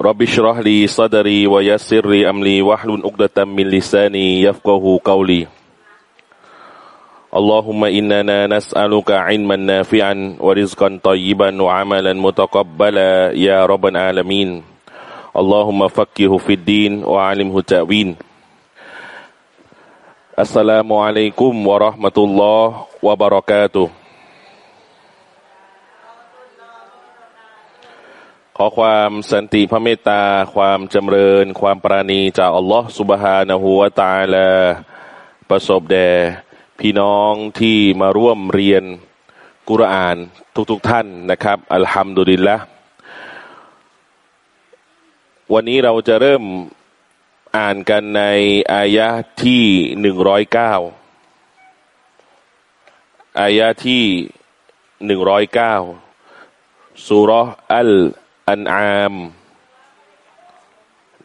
رب اشرح لي صدري ويسر لي أمري واحلل عقدة من لساني يفقه قولي. اللهم إننا نسألك علما نافعا ورزقا طيبا وعملا متقبلا يا رب العالمين. اللهم فقهه في الدين وعلمه التأويل. السلام عليكم ورحمة الله وبركاته. ขอความสันติพระเมตตา ความจำเริญ ความปราณีจากอัลลอฮฺสุบฮานะฮูวาตาลาประสบแด่พี่น้องที่มาร่วมเรียนกุรอานทุกๆทท่านนะครับ อัลฮัมดุลิลละวันนี้เราจะเริ่มอ่านกันในอายะที่หนึ่งร้อยเก้าอายะที่หนึ่งร้อยเก้าสุรอัล อันอาม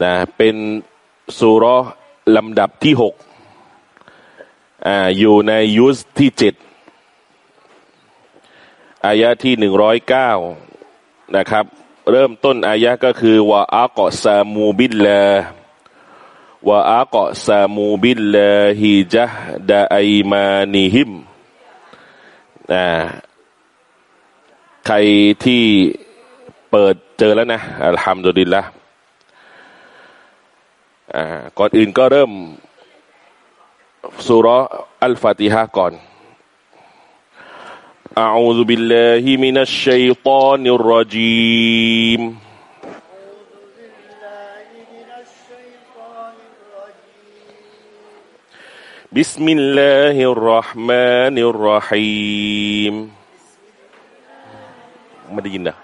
นะเป็นสุรลำดับที่หกอ่าอยู่ในยุสที่เจ็ดอายะที่หนึ่งร้อยเก้านะครับ เริ่มต้นอายะก็คือว่าอากอซามูบิลลาว่าอากอซามูบิลลาฮิจฮดาไอมานิฮิมอ่าใครที่เปิด เจอแล้วนะอัลฮัมดุลิลละอ่าก่อนอื่นก็เริ่มสุรอัลฟาติฮะก่อน أعوذ بالله من الشيطان الرجيم بسم الله الرحمن الرحيم ไม่ได้ยินนะ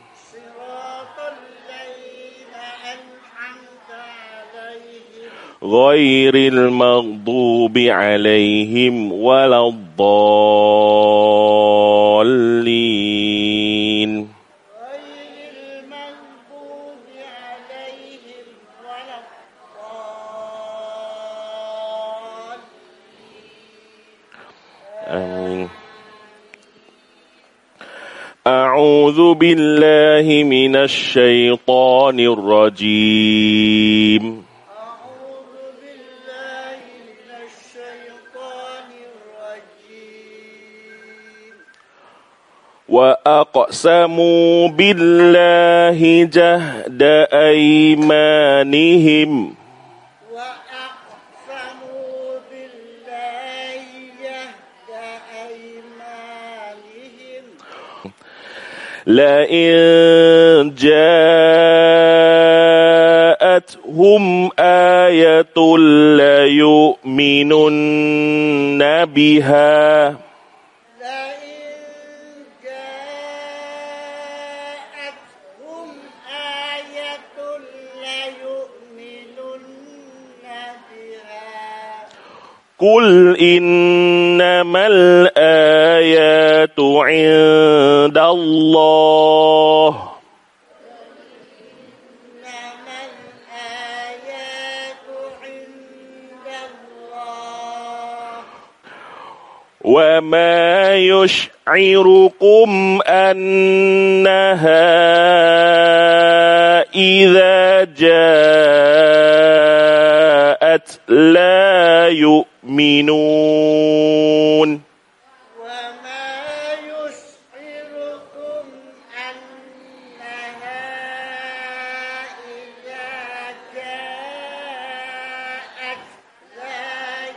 غير المغضوب عليهم ولا الضالين. أعوذ بالله من الشيطان الرجيم. وأقسموا بالله جهد أيمانهم. وأقسموا بالله جهد أيمانهم لئن جاءتهم آية ليؤمنن بها. قل إنما الآيات عند الله وما يشعركم أنها إذا جاءت لا وما يشعركم أنها إذا جاءت لا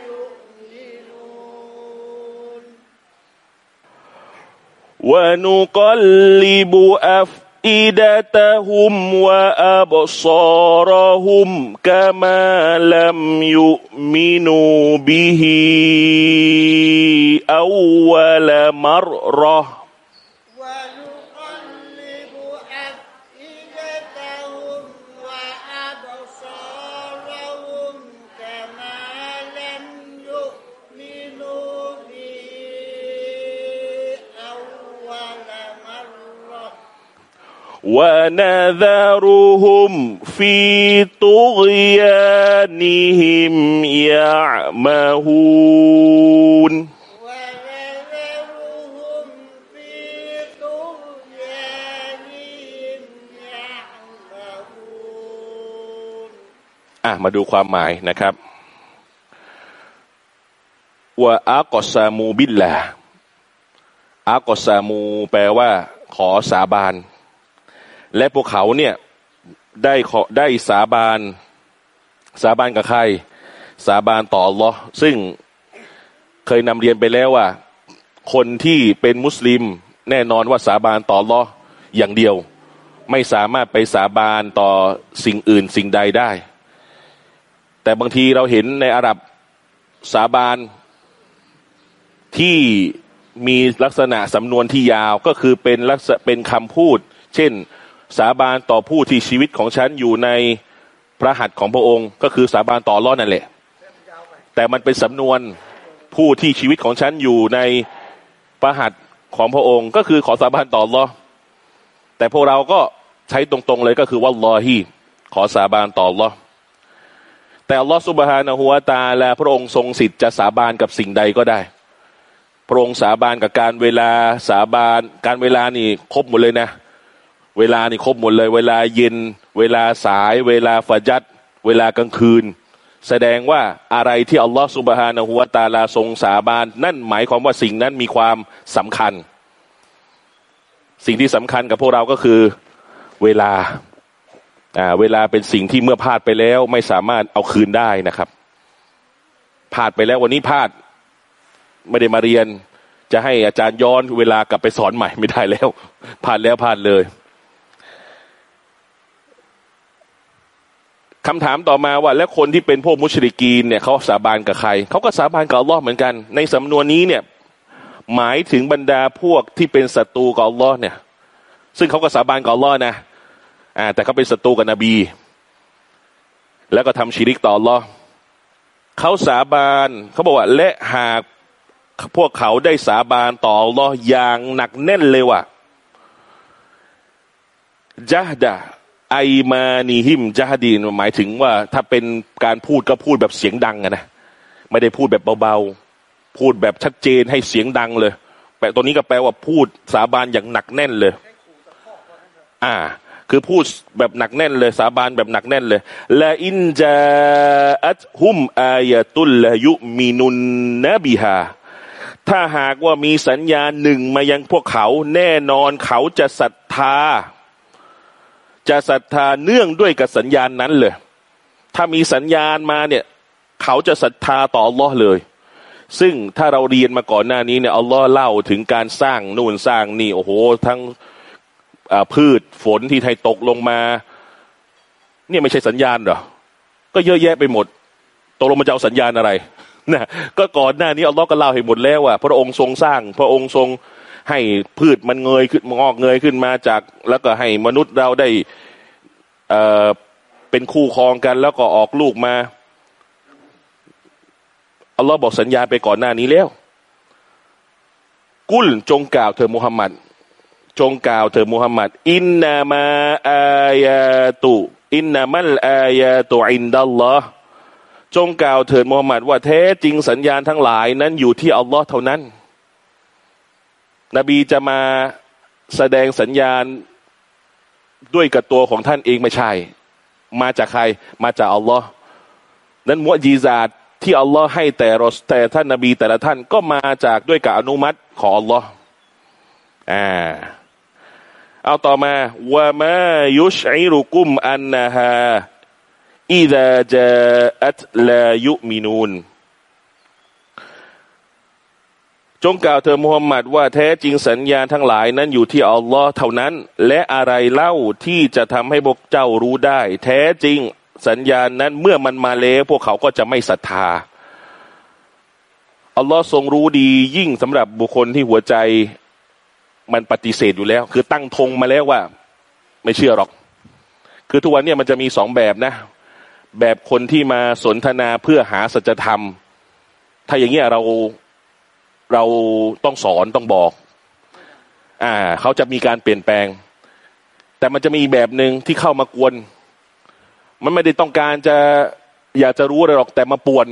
يؤمنون. ونقلب أفئدتهم وأبصارهم كما لم يؤمنوا به أول مرة. ونذرهم في طغيانهم يعمهون ونذرهم في طغيانهم يعمهون อ่ะมาดูความหมายนะครับว่าอากอซามูบิลละอากอซามูแปลว่า ขอสาบาน และพวกเขาเนี่ยได้ขอได้สาบานสาบานกับใคร สาบานต่ออัลลอฮ์ซึ่งเคยนำเรียนไปแล้วว่า คนที่เป็นมุสลิมแน่นอนว่าสาบานต่ออัลลอฮ์อย่างเดียว ไม่สามารถไปสาบานต่อสิ่งอื่นสิ่งใดได้ แต่บางทีเราเห็นในอาหรับสาบานที่มีลักษณะสำนวนที่ยาวก็คือเป็นลักษณะเป็นคำพูด เช่น สาบานต่อผู้ที่ชีวิตของฉันอยู่ในพระหัตถ์ของพระองค์ ก็คือสาบานต่ออัลอฮ์นั่นแหละ แต่มันเป็นสำนวนผู้ที่ชีวิตของฉันอยู่ในพระหัตถ์ของพระองค์ ก็คือขอสาบานต่ออัลอฮ์แต่พวกเราก็ใช้ตรงๆเลยก็คือวัลลอฮีขอสาบานต่ออัลอฮ์แต่ลอสุบฮานะฮูวตาและพระองค์ทรงสิทธิ์จะสาบานกับสิ่งใดก็ได้ พระองค์สาบานกับการเวลาสาบานการเวลานี่ครบหมดเลยนะ เวลานี่ครบหมดเลย เวลาเย็น เวลาสาย เวลาฟัจัดเวลากลางคืน แสดงว่าอะไรที่อัลลอฮฺสุบฮานะฮูวาตาลาทรงสาบาน นั่นหมายความว่าสิ่งนั้นมีความสำคัญ สิ่งที่สำคัญกับพวกเราก็คือเวลาอ่าเวลาเป็นสิ่งที่เมื่อพลาดไปแล้วไม่สามารถเอาคืนได้นะครับพลาดไปแล้ววันนี้พลาดไม่ได้มาเรียน จะให้อาจารย์ย้อนเวลากลับไปสอนใหม่ไม่ได้แล้วพลาดแล้วพลาดเลย คำถามต่อมาว่า แล้วคนที่เป็นพวกมุชริกีนเนี่ยเขาสาบานกับใคร เขาก็สาบานกับอัลลอฮ์เหมือนกัน ในสำนวนนี้เนี่ยหมายถึงบรรดาพวกที่เป็นศัตรูกับอัลลอฮ์เนี่ย ซึ่งเขาก็สาบานกับอัลลอฮ์นะอ่าแต่เขาเป็นศัตรูกับนบี แล้วก็ทำชีริกต่ออัลลอฮ์เขาสาบานเขาบอกว่า และหากพวกเขาได้สาบานต่ออัลลอฮ์อย่างหนักแน่นเลยว่าจาดะ ไอมานีหิมจาดีนหมายถึงว่าถ้าเป็นการพูดก็พูดแบบเสียงดังนะไม่ได้พูดแบบเบาๆ พูดแบบชัดเจนให้เสียงดังเลยแปลตัวนี้ก็แปลว่าพูดสาบานอย่างหนักแน่นเลย อ่า คือพูดแบบหนักแน่นเลย สาบานแบบหนักแน่นเลยละอินจาอัตฮุมอายตุลละยุมินุนนบิฮาถ้าหากว่ามีสัญญาณหนึ่งมายังพวกเขา แน่นอนเขาจะศรัทธา จะศรัทธาเนื่องด้วยกับสัญญาณนั้นเลย ถ้ามีสัญญาณมาเนี่ย เขาจะศรัทธาต่ออัลลอฮ์เลย ซึ่งถ้าเราเรียนมาก่อนหน้านี้เนี่ยอัลลอฮ์เล่าถึงการสร้างนู่นสร้างนี่โอ้โห ทั้งพืชฝนที่ไทยตกลงมา เนี่ยไม่ใช่สัญญาณหรอ ก็เยอะแยะไปหมดตกลงมันจะเอาสัญญาณอะไรนะก็ก่อนหน้านี้อัลลอฮ์ก็เล่าให้หมดแล้วว่า พระองค์ทรงสร้าง พระองค์ทรง ให้พืชมันเงยขึ้นงอกเงยขึ้นมาจาก แล้วก็ให้มนุษย์เราได้เอ่อเป็นคู่ครองกันแล้วก็ออกลูกมาอัลลอฮ์บอกสัญญาไปก่อนหน้านี้แล้ว กุลจงกล่าวเธอมุฮัมมัดจงกล่าวเธอมุฮัมมัดอินนามาอายาตุอินนามัลอายาตุอินดัลลอฮ์จงกล่าวเถิดมูฮัมหมัดว่าแท้จริงสัญญาณทั้งหลายนั้นอยู่ที่อัลลอฮ์เท่านั้น นบีจะมาแสดงสัญญาณด้วยกับตัวของท่านเองไม่ใช่ มาจากใคร มาจากอัลลอฮ์นั้นมุจีซาตที่อัลลอฮ์ให้แต่รสแต่ท่านนบีแต่ละท่านก็มาจากด้วยกับอนุมัติของอัลลอฮ์อ่าเอาต่อมาว่ามายุชอิรุกุมอันนะฮะอิดะจาอัตลายุมินูน จงกล่าวเธอมุฮัมมัดว่าแท้จริงสัญญาทั้งหลายนั้นอยู่ที่อัลลอฮ์เท่านั้น และอะไรเล่าที่จะทำให้พวกเจ้ารู้ได้ แท้จริงสัญญาณนั้นเมื่อมันมาแล้วพวกเขาก็จะไม่ศรัทธาอัลลอฮ์ทรงรู้ดียิ่งสำหรับบุคคลที่หัวใจมันปฏิเสธอยู่แล้ว คือตั้งธงมาแล้วว่า ไม่เชื่อหรอก คือทุกวันนี้มันจะมีสองแบบนะ แบบคนที่มาสนทนาเพื่อหาสัจธรรม ถ้าอย่างเงี้ยเรา เราต้องสอนต้องบอก อ่า เขาจะมีการเปลี่ยนแปลง แต่มันจะมีแบบหนึ่งที่เข้ามากวน มันไม่ได้ต้องการจะอยากจะรู้อะไรหรอกแต่มาป่วน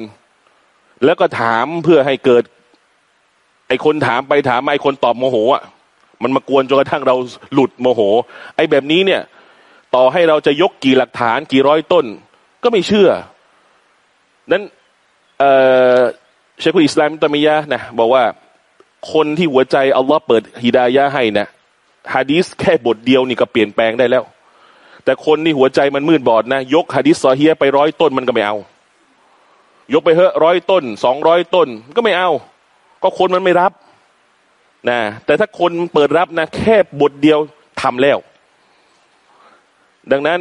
แล้วก็ถามเพื่อให้เกิด ไอคนถามไปถามไอคนตอบโมโหอะมันมากวนจนกระทั่งเราหลุดโมโห ไอ้แบบนี้เนี่ย ต่อให้เราจะยกกี่หลักฐานกี่ร้อยต้น ก็ไม่เชื่อ นั้น เชคุอิสลามตามียะนะบอกว่าคนที่หัวใจอัลลอฮ์เปิดฮิดายะให้นะฮะดีสแค่บทเดียวนี่ก็เปลี่ยนแปลงได้แล้ว แต่คนที่หัวใจมันมืดบอดนะ ยกฮะดีสซอเฮียไปร้อยต้นมันก็ไม่เอา ยกไปเถอะร้อยต้นสองร้อยต้นก็ไม่เอา ก็คนมันไม่รับนะแต่ถ้าคนเปิดรับนะแค่บทเดียวทำแล้ว ดังนั้น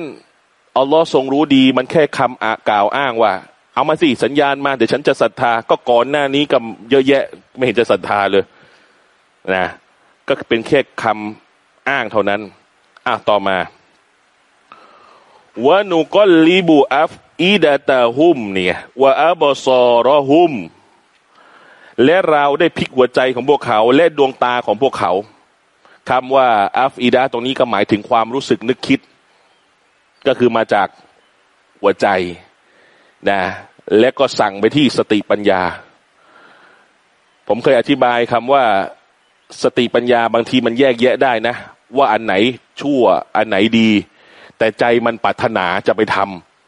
อัลลอฮ์ทรงรู้ดีมันแค่คำอกล่าวอ้างว่า เอามาสิสัญญาณมาเดี๋ยวฉันจะศรัทธา ก็ก่อนหน้านี้กับเยอะแยะ ไม่เห็นจะศรัทธาเลยนะก็เป็นแค่คำอ้างเท่านั้นอะต่อมาวะนุกอลลิบูอัฟอีดะตาฮุมเนี่ยวะอับซอรอฮุม และเราได้พลิกหัวใจของพวกเขา และดวงตาของพวกเขาคำว่าอัฟอีดาตรงนี้ก็หมายถึงความรู้สึกนึกคิด ก็คือมาจากหัวใจ นะ และก็สั่งไปที่สติปัญญา ผมเคยอธิบายคำว่าสติปัญญาบางทีมันแยกแยะได้นะ ว่าอันไหนชั่วอันไหนดี แต่ใจมันปรารถนาจะไปท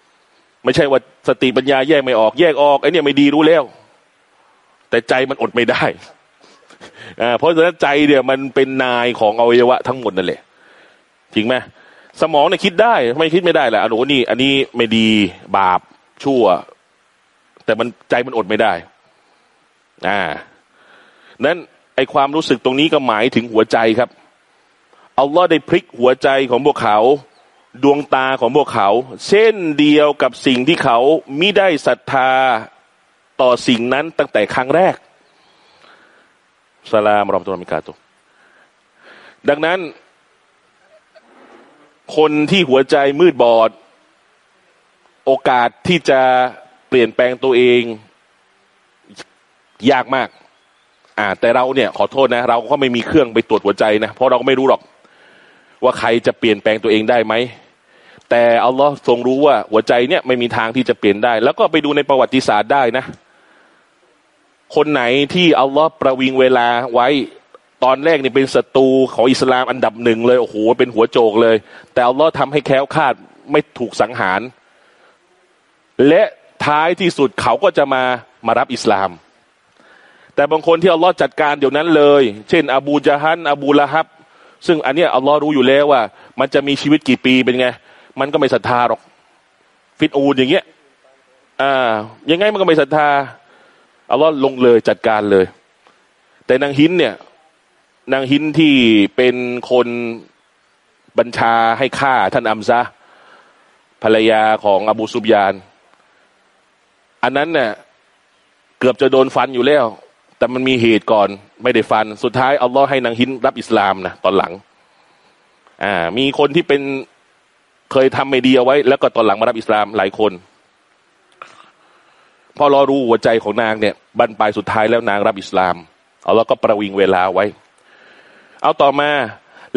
ำไม่ใช่ว่าสติปัญญาแยกไม่ออกแยกออกไอ้นี่ไม่ดีรู้แล้ว แต่ใจมันอดไม่ได้อ่าเพราะฉะนั้นใจเนี่ยมันเป็นนายของอวัยวะทั้งหมดนั่นแหละจริงไหมสมองเนี่ยคิดได้ไม่คิดไม่ได้แหละอันนู้นนี่อันนี้ไม่ดีบาป ชั่ว แต่มันใจมันอดไม่ได้ อ่า นั้นไอความรู้สึกตรงนี้ก็หมายถึงหัวใจครับอัลลอฮ์ได้พลิกหัวใจของพวกเขา ดวงตาของพวกเขา เช่นเดียวกับสิ่งที่เขามิได้ศรัทธาต่อสิ่งนั้นตั้งแต่ครั้งแรกสลามรอมตุลมิกาตุดังนั้น คนที่หัวใจมืดบอด โอกาสที่จะเปลี่ยนแปลงตัวเองยากมาก อ่า แต่เราเนี่ย ขอโทษนะ เราก็ไม่มีเครื่องไปตรวจหัวใจนะ เพราะเราก็ไม่รู้หรอก ว่าใครจะเปลี่ยนแปลงตัวเองได้ไหม แต่อัลลอฮ์ทรงรู้ว่าหัวใจเนี่ยไม่มีทางที่จะเปลี่ยนได้ แล้วก็ไปดูในประวัติศาสตร์ได้นะ คนไหนที่อัลลอฮ์ประวิงเวลาไว้ตอนแรกนี่เป็นศัตรูของอิสลามอันดับหนึ่งเลยโอ้โหเป็นหัวโจกเลย แต่อัลลอฮ์ทำให้แค้วคาดไม่ถูกสังหาร และท้ายที่สุดเขาก็จะมามารับอิสลาม แต่บางคนที่อัลลอฮ์จัดการเดี๋ยวนั้นเลย เช่น อบูจาฮันอบูละฮับ ซึ่งอันนี้อัลลอฮ์รู้อยู่แล้วว่า มันจะมีชีวิตกี่ปีเป็นไง มันก็ไม่ศรัทธาหรอก ฟิตอูนอย่างเงี้ยอ่ายังไงมันก็ไม่ศรัทธาอัลลอฮ์ลงเลยจัดการเลย แต่นางหินเนี่ย นางหินที่เป็นคนบัญชาให้ฆ่าท่านอัมซะภรรยาของอบูซุบยาน อันนั้นเนี่ยเกือบจะโดนฟันอยู่แล้ว แต่มันมีเหตุก่อนไม่ได้ฟัน สุดท้ายอัลลอฮ์ให้นางหินรับอิสลามนะตอนหลัง อ่า มีคนที่เป็นเคยทำไม่ดีเอาไว้ แล้วก็ตอนหลังมารับอิสลามหลายคนพอเรารู้หัวใจของนางเนี่ยบรรปลายสุดท้ายแล้วนางรับอิสลามเอาแล้วก็ประวิงเวลาไว้ เอาต่อมา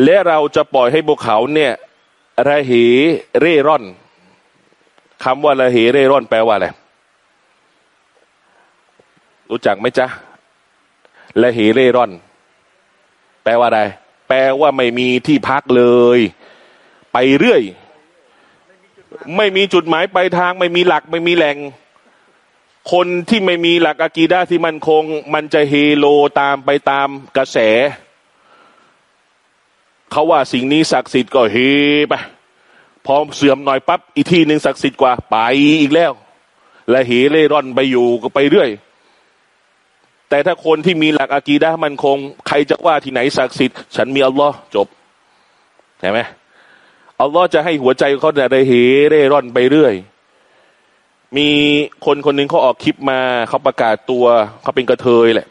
และเราจะปล่อยให้พวกเขาเนี่ยระเหเร่ร่อนคำว่าระเหเร่ร่อนแปลว่าอะไร รู้จักไหมจ๊ะและเหเร่ร่อน แปลว่าอะไร แปลว่าไม่มีที่พักเลย ไปเรื่อย ไม่มีจุดหมายปลายทาง ไม่มีหลักไม่มีแหล่ง คนที่ไม่มีหลักอากีดาที่มันคง มันจะเฮโลตามไปตามกระแส เขาว่าสิ่งนี้ศักดิ์สิทธิ์ก็เฮไปพอเสื่อมหน่อยปั๊บอีกที่หนึ่งศักดิ์สิทธิ์กว่าไปอีกแล้ว และเหเร่ร่อนไปอยู่ก็ไปเรื่อย แต่ถ้าคนที่มีหลักอากีดะมันคง ใครจะว่าที่ไหนศักดิ์สิทธิ์ฉันมีอัลลอฮ์จบใช่ไหมอัลลอฮ์จะให้หัวใจเขาได้เหเร่ร่อนไปเรื่อย มีคนคนหนึ่งเขาออกคลิปมาเขาประกาศตัวเขาเป็นกระเทยแหละ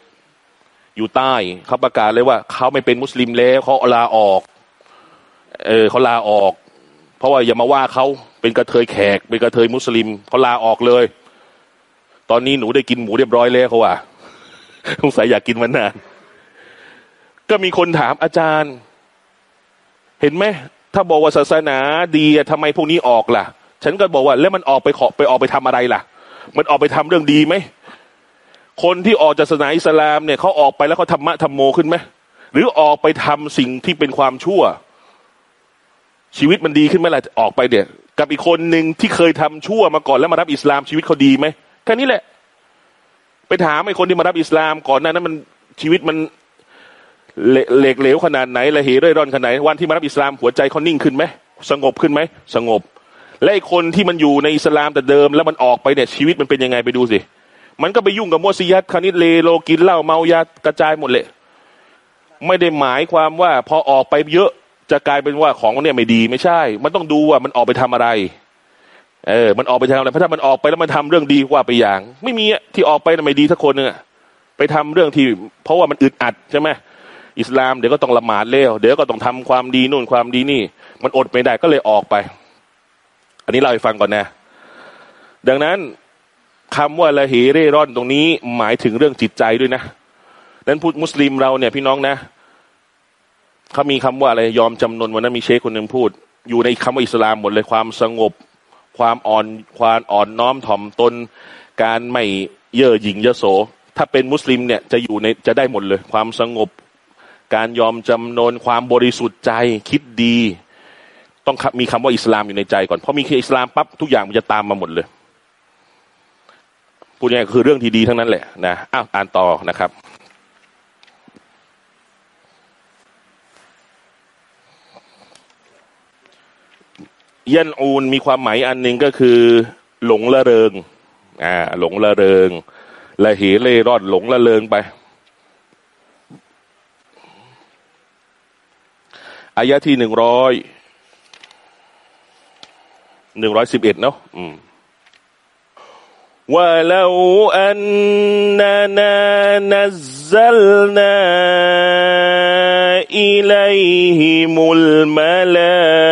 อยู่ใต้เขาประกาศเลยว่าเขาไม่เป็นมุสลิมแล้วเขาลาออก เออเขาลาออก เพราะว่าอย่ามาว่าเขาเป็นกระเทยแขก เป็นกระเทยมุสลิมเขาลาออกเลย ตอนนี้หนูได้กินหมูเรียบร้อยแล้วเขาว่า สงสัยอยากกินมันนาน ก็มีคนถามอาจารย์ เห็นไหมถ้าบอกว่าศาสนาดีทำไมพวกนี้ออกล่ะ ฉันก็บอกว่า แล้วมันออกไปขอไปออกไปทำอะไรล่ะ มันออกไปทำเรื่องดีไหมคนที่ออกจากศาสนาอิสลามเนี่ยเขาออกไปแล้วเขาธรรมะธรรมโมขึ้นไหมหรือออกไปทำสิ่งที่เป็นความชั่ว ชีวิตมันดีขึ้นไหมล่ะออกไปเดี๋ยกับอีกคนหนึ่งที่เคยทำชั่วมาก่อนแล้วมารับอิสลามชีวิตเขาดีไหมแค่นี้แหละ ไปถามไอ้คนที่มารับอิสลาม ก่อนหน้านั้นมันชีวิตมันเหล็กเหลวขนาดไหนละเหเร่ร่อนขนาดไหนวันที่มารับอิสลามหัวใจเขานิ่งขึ้นไหมสงบขึ้นไหมสงบ และไอ้คนที่มันอยู่ในอิสลามแต่เดิม แล้วมันออกไปเนี่ยชีวิตมันเป็นยังไงไปดูสิมันก็ไปยุ่งกับมัวซียัดคานิดเลโลกินเหล้าเมายากระจายหมดเลย ไม่ได้หมายความว่าพอออกไปเยอะจะกลายเป็นว่าของเนี่ยไม่ดีไม่ใช่ มันต้องดูว่ามันออกไปทำอะไร เออ มันออกไปทำอะไรเพราะถ้ามันออกไปแล้วมันทำเรื่องดีว่าไปอย่าง ไม่มีที่ออกไปไม่ดีสักคนนึ่งไปทำเรื่องที่ เพราะว่ามันอึดอัดใช่ไหมอิสลามเดี๋ยวก็ต้องละหมาดเล้วเดี๋ยวก็ต้องทำความดีนู่นความดีนี่ มันอดไม่ได้ก็เลยออกไป อันนี้เราไปฟังก่อนนะ ดังนั้นคำว่าละเหเร่ร่อนตรงนี้หมายถึงเรื่องจิตใจด้วยนะนั้นพูดมุสลิมเราเนี่ยพี่น้องนะเขามีคำว่าอะไรยอมจำนนวันนั้นมีเชคคนหนึ่งพูด อยู่ในคำว่าอิสลามหมดเลยความสงบ ความอ่อนความอ่อนน้อมถ่อมตน การไม่เย่อหยิ่งเยโส ถ้าเป็นมุสลิมเนี่ยจะอยู่ในจะได้หมดเลย ความสงบ การยอมจำนนความบริสุทธิ์ใจคิดดี ต้องมีคำว่าอิสลามอยู่ในใจก่อนเพราะมีคอิสลามปั๊บทุกอย่างมันจะตามมาหมดเลยพูดง่ายคือเรื่องที่ดีทั้งนั้นแหละนะอ้าวอ่านต่อนะครับ ยันอูนมีความหมายอันหนึ่งก็คือ หลงละเริง อ่า หลงละเริงละเหเล่ร่อนหลงละเริงไป อายะที่หนึ่งร้อยหนึ่งร้อยสิบเอ็ดเนาะอืม ولو أننا نزلنا إليهم الملائكة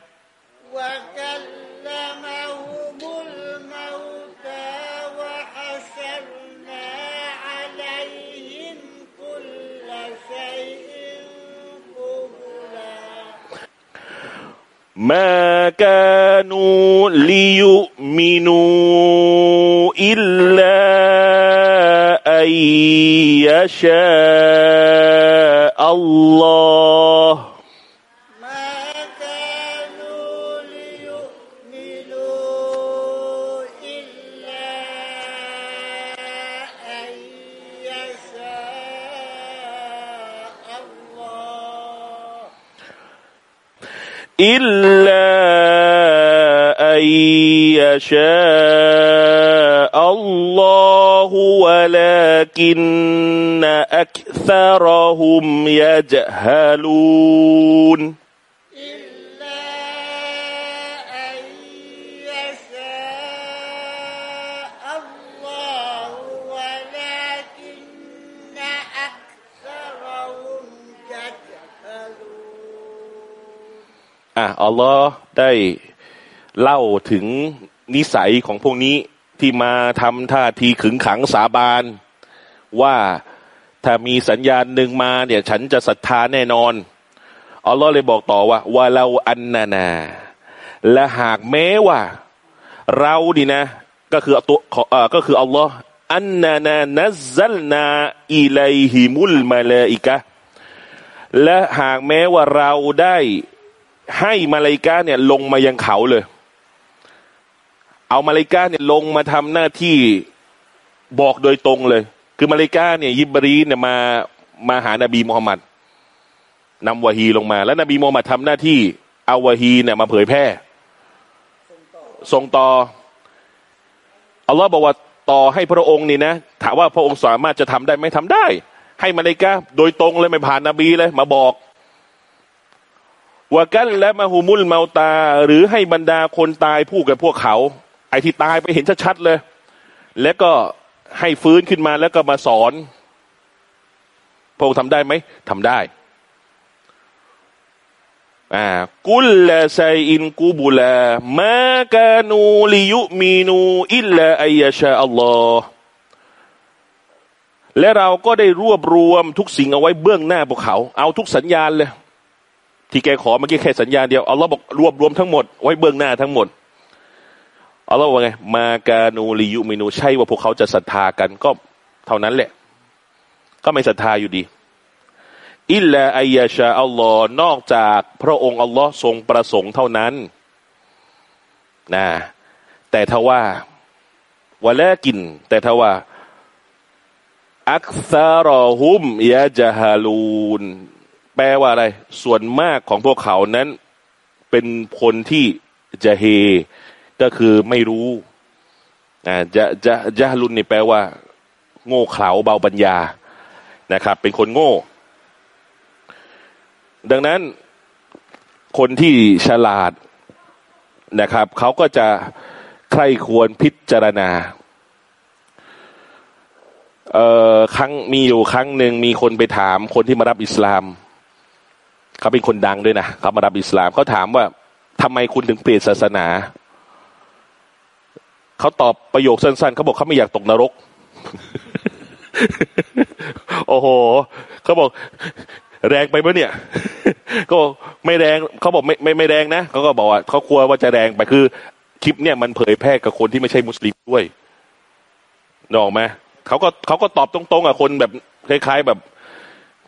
วะฮะชัรน شاء الله ولكن أكثرهم يجهلون. อัลลอฮ์ได้เล่าถึง นิสัยของพวกนี้ที่มาทำท่าทีขึงขังสาบานว่าถ้ามีสัญญาณหนึ่งมาเนี่ย ฉันจะศรัทธาแน่นอนอัลลอฮ์เลยบอกต่อว่าว่าเราอันนานา และหากแม้ว่า เราดีนะ ก็คือตัวเอ่อก็คืออัลลอฮ์อันนานานัซัลนาอิไลฮิมุลมาลอิกะและหากแม้ว่าเราได้ให้มาลาอิกะเนี่ยลงมายังเขาเลย เอามาลิกะเนี่ยลงมาทำหน้าที่บอกโดยตรงเลย คือมาลิกะเนี่ยยิบรีเนี่ยมามาหานาบีมุฮัมมัดนำวะฮีลงมา แล้วนบีมุฮัมมัดทำหน้าที่เอาวะฮีเนี่ยมาเผยแพร่ส่งต่ออัลลอฮ์บอกว่าต่อให้พระองค์นี่นะถามว่าพระองค์สามารถจะทำได้ไหมทำได้ ให้มาเลยกะโดยตรงเลยไม่ผ่านนบีเลย มาบอกว่ากันและมาหูมุลเมาตา หรือให้บรรดาคนตายพูดกับพวกเขา ไอ้ที่ตายไปเห็นชัดๆเลย แล้วก็ให้ฟื้นขึ้นมาแล้วก็มาสอน พระองค์ทำได้ไหมทำได้อ่ากุลละไซอินกูบุลามากานูลิยุมีนูอิลลาอัยชาอัลลอฮ์และเราก็ได้รวบรวมทุกสิ่งเอาไว้เบื้องหน้าพวกเขา เอาทุกสัญญาณเลย ที่แกขอเมื่อกี้แค่สัญญาณเดียวเอัลลอฮ์บอกรวบรวมทั้งหมดไว้เบื้องหน้าทั้งหมด อัลลอฮ์ว่าไง มากานูลิยุมีนูใช่ว่าพวกเขาจะศรัทธากันก็เท่านั้นแหละ ก็ไม่ศรัทธาอยู่ดี อิลลาอัยชาอัลลอฮ์นอกจากพระองค์อัลลอฮ์ทรงประสงค์เท่านั้นนะแต่ถ้าว่าวะลกิน แต่ถ้าว่า อักซารอฮุมยะจฮาลูนแปลว่าอะไร ส่วนมากของพวกเขานั้น เป็นคนที่จะเฮ ก็คือไม่รู้อ่าจะจะจะลุนนี่แปลว่า โง่เขลาเบาปัญญานะครับ เป็นคนโง่ ดังนั้นคนที่ฉลาดนะครับเขาก็จะใครควรพิจารณาเอ่อครั้งมีอยู่ครั้งหนึ่งมีคนไปถามคนที่มารับอิสลามเขาเป็นคนดังด้วยนะเขามารับอิสลามเขาถามว่าทำไมคุณถึงเปลี่ยนศาสนา เขาตอบประโยคสั้นๆเขาบอกเขาไม่อยากตกนรก โอ้โหเขาบอก แรงไปไหมเนี่ย ก็ไม่แรงเขาบอกไม่ไม่ไม่แรงนะเขาก็บอกว่าเขากลัวว่าจะแรงไปคือ คลิปเนี่ยมันเผยแพร่กับคนที่ไม่ใช่มุสลิมด้วยนอกไหมเขาก็เขาก็ตอบตรงๆอะคนแบบคล้ายๆแบบ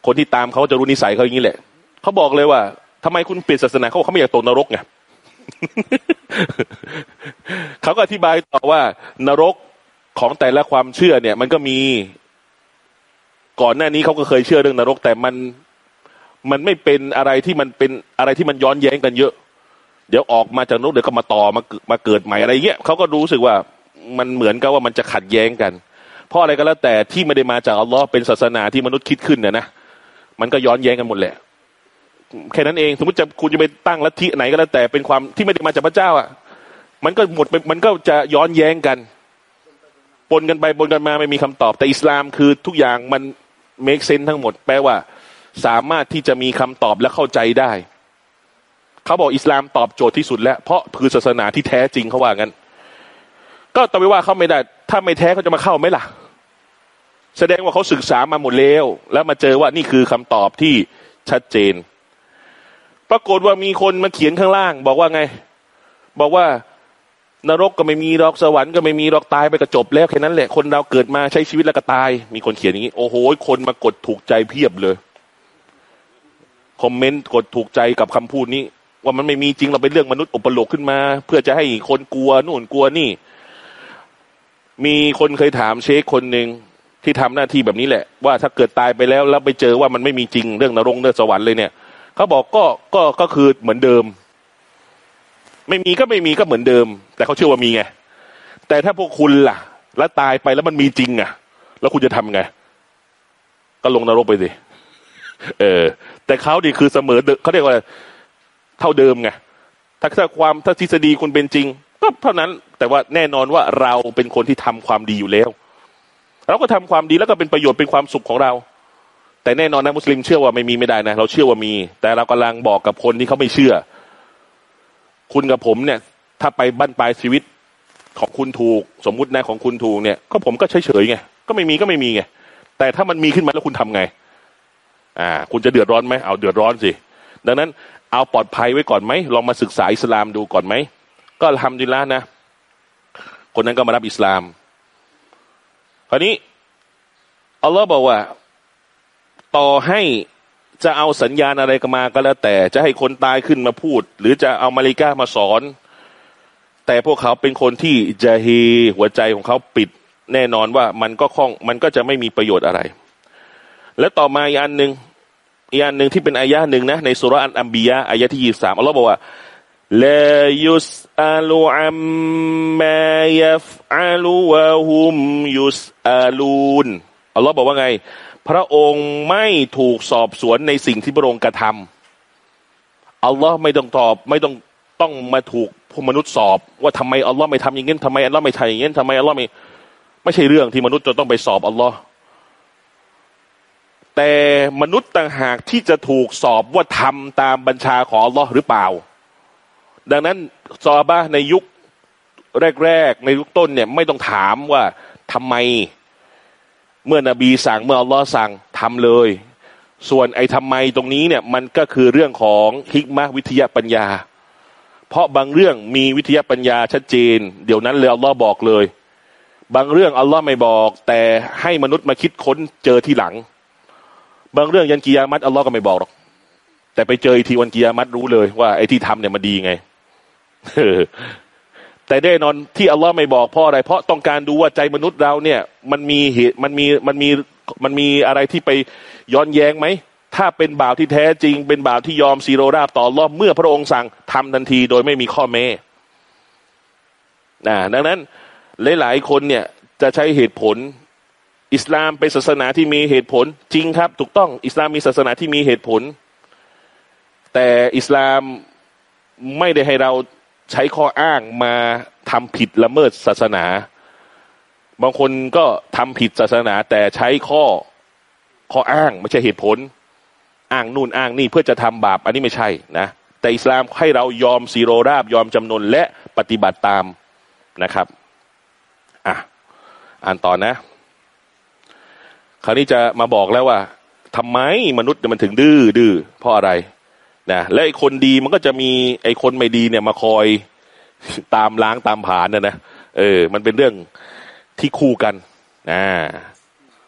คนที่ตามเขาจะรู้นิสัยเขาอย่างนี้แหละเขาบอกเลยว่าทำไมคุณเปลี่ยนศาสนาเขาเขาไม่อยากตกนรกไง เขาก็อธิบายต่อว่า นรกของแต่ละความเชื่อเนี่ย มันก็มี ก่อนหน้านี้เขาก็เคยเชื่อเรื่องนรก แต่มันมันไม่เป็นอะไรที่มันเป็นอะไรที่มันย้อนแย้งกันเยอะ เดี๋ยวออกมาจากนรกเดี๋ยวก็มาต่อมามาเกิดใหม่อะไรเงี้ยเขาก็รู้สึกว่ามันเหมือนกับว่ามันจะขัดแย้งกัน เพราะอะไรก็แล้วแต่ที่ไม่ได้มาจากอัลลอฮ์เป็นศาสนาที่มนุษย์คิดขึ้นเนี่ยนะมันก็ย้อนแย้งกันหมดแหละ แค่นั้นเอง สมมติจะคุณจะไปตั้งลัทธิไหนก็แล้วแต่เป็นความที่ไม่ได้มาจากพระเจ้าอะ มันก็หมดมันก็จะย้อนแย้งกันปนกันไปปนกันมาไม่มีคำตอบ แต่อิสลามคือทุกอย่างมันเมคเซนทั้งหมด แปลว่า สามารถที่จะมีคำตอบและเข้าใจได้ เขาบอกอิสลามตอบโจทย์ที่สุดแล้ว เพราะคือศาสนาที่แท้จริงเขาว่างั้น ก็ต้อไปว่าเขาไม่ได้ ถ้าไม่แท้เขาจะมาเข้าไหมล่ะ แสดงว่าเขาศึกษามาหมดแล้ว แล้วมาเจอว่านี่คือคำตอบที่ชัดเจน ปรากฏว่ามีคนมาเขียนข้างล่าง บอกว่าไง บอกว่านรกก็ไม่มีหรอกสวรรค์ก็ไม่มีหรอกตายไปก็จบแล้วแค่นั้นแหละคนเราเกิดมาใช้ชีวิตแล้วก็ตาย มีคนเขียนอย่างนี้ โอ้โห คนมากดถูกใจเพียบเลย คอมเมนต์กดถูกใจกับคำพูดนี้ ว่ามันไม่มีจริงเราเป็นเรื่องมนุษย์อุปโลกขึ้นมา เพื่อจะให้คนกลัวนู่นกลัวนี่ มีคนเคยถามเชคคนหนึ่งที่ทำหน้าที่แบบนี้แหละ ว่าถ้าเกิดตายไปแล้วแล้วไปเจอว่ามันไม่มีจริงเรื่องนรกเรื่องสวรรค์เลยเนี่ย เขาบอกก็ก็ก็คือเหมือนเดิม ไม่มีก็ไม่มีก็เหมือนเดิม แต่เขาเชื่อว่ามีไงแต่ถ้าพวกคุณล่ะ แล้วตายไปแล้วมันมีจริงอะ แล้วคุณจะทำไง ก็ลงนรกไปสิเออ แต่เขาดีคือเสมอเขาเรียกว่าเท่าเดิมไงถ้าถ้าความถ้าทฤษฎีคุณเป็นจริง ก็เท่านั้น แต่ว่าแน่นอนว่าเราเป็นคนที่ทำความดีอยู่แล้ว เราก็ทำความดีแล้วก็เป็นประโยชน์เป็นความสุขของเรา แต่แน่นอนนะมุสลิมเชื่อว่าไม่มีไม่ได้นะเราเชื่อว่ามี แต่เรากำลังบอกกับคนที่เขาไม่เชื่อ คุณกับผมเนี่ย ถ้าไปบั้นปลายชีวิตของคุณถูก สมมุตินะของคุณถูกเนี่ย ก็ผมก็เฉยๆไงก็ไม่มีก็ไม่มีไงแต่ถ้ามันมีขึ้นมาแล้วคุณทำไง อ่า คุณจะเดือดร้อนไหมเอาเดือดร้อนสิดังนั้นเอาปลอดภัยไว้ก่อนไหมลองมาศึกษาอิสลามดูก่อนไหมก็ทำดีล้วนะ คนนั้นก็มารับอิสลามคราวนี้อัลลอฮ์บอกว่า ต่อให้จะเอาสัญญาณอะไรก็มาก็แล้วแต่ จะให้คนตายขึ้นมาพูด หรือจะเอามาริกามาสอน แต่พวกเขาเป็นคนที่จะเฮหัวใจของเขาปิด แน่นอนว่ามันก็คล่องมันก็จะไม่มีประโยชน์อะไร และต่อมาอีกอันหนึ่งอีกอันหนึ่งที่เป็นอายะหนึ่งนะในสุรอันอัมบียะอายะที่ยี่สามอัลลอฮ์บอกว่าลยุสอาลูอัมมายัฟอาลูวะฮุมยุสอาลูนอัลลอฮ์บอกว่าไง พระองค์ไม่ถูกสอบสวนในสิ่งที่พระองค์กระทำอัลลอฮ์ไม่ต้องตอบไม่ต้องต้องมาถูกพวกมนุษย์สอบ ว่าทำไมอัลลอฮ์ไม่ทำอย่างนี้ทำไมอัลลอฮ์ไม่ทำอย่างนี้ทำไมอัลลอฮ์ไม่ไม่ใช่เรื่องที่มนุษย์จะต้องไปสอบอัลลอฮ์แต่มนุษย์ต่างหากที่จะถูกสอบว่าทำตามบัญชาของอัลลอฮ์หรือเปล่า ดังนั้นซอบะในยุคแรก ๆ ในยุคต้นเนี่ยไม่ต้องถามว่าทำไม เมื่อนบีสั่งเมื่ออัลลอฮ์สั่งทำเลย ส่วนไอ้ทำไมตรงนี้เนี่ยมันก็คือเรื่องของฮิกมะวิทยาปัญญา เพราะบางเรื่องมีวิทยาปัญญาชัดเจน เดี๋ยวนั้นเลยอัลลอฮ์บอกเลย บางเรื่องอัลลอฮ์ไม่บอก แต่ให้มนุษย์มาคิดค้นเจอที่หลัง บางเรื่องยันกิยามัตอัลลอฮ์ก็ไม่บอกหรอกแต่ไปเจออีกทีวันกิยามัตรู้เลยว่าไอ้ที่ทำเนี่ยมันดีไง แต่แน่นอนที่อัลลอฮ์ไม่บอกเพราะอะไร เพราะต้องการดูว่าใจมนุษย์เราเนี่ย มันมีเหตุมันมีมันมีมันมีอะไรที่ไปย้อนแย้งไหมถ้าเป็นบ่าวที่แท้จริง เป็นบ่าวที่ยอมซีโรราบต่อรอบเมื่อพระองค์สั่งทำทันทีโดยไม่มีข้อแม้นะดังนั้นหลายๆคนเนี่ยจะใช้เหตุผล อิสลามเป็นศาสนาที่มีเหตุผลจริงครับ ถูกต้องอิสลามมีศาสนาที่มีเหตุผล แต่อิสลามไม่ได้ให้เรา ใช้ข้ออ้างมาทำผิดละเมิดศาสนา บางคนก็ทำผิดศาสนา แต่ใช้ข้อข้ออ้างไม่ใช่เหตุผล อ้างนู่นอ้างนี่เพื่อจะทำบาป อันนี้ไม่ใช่นะแต่อิสลามให้เรายอมซีโรราบยอมจำนนและปฏิบัติตามนะครับอะอ่านต่อนะ คราวนี้จะมาบอกแล้วว่าทำไมมนุษย์มันถึงดื้อดื้อเพราะอะไร นะและไอ้คนดีมันก็จะมีไอ้คนไม่ดีเนี่ย มาคอยตามล้างตามผานนะนะเออ มันเป็นเรื่องที่คู่กันนะ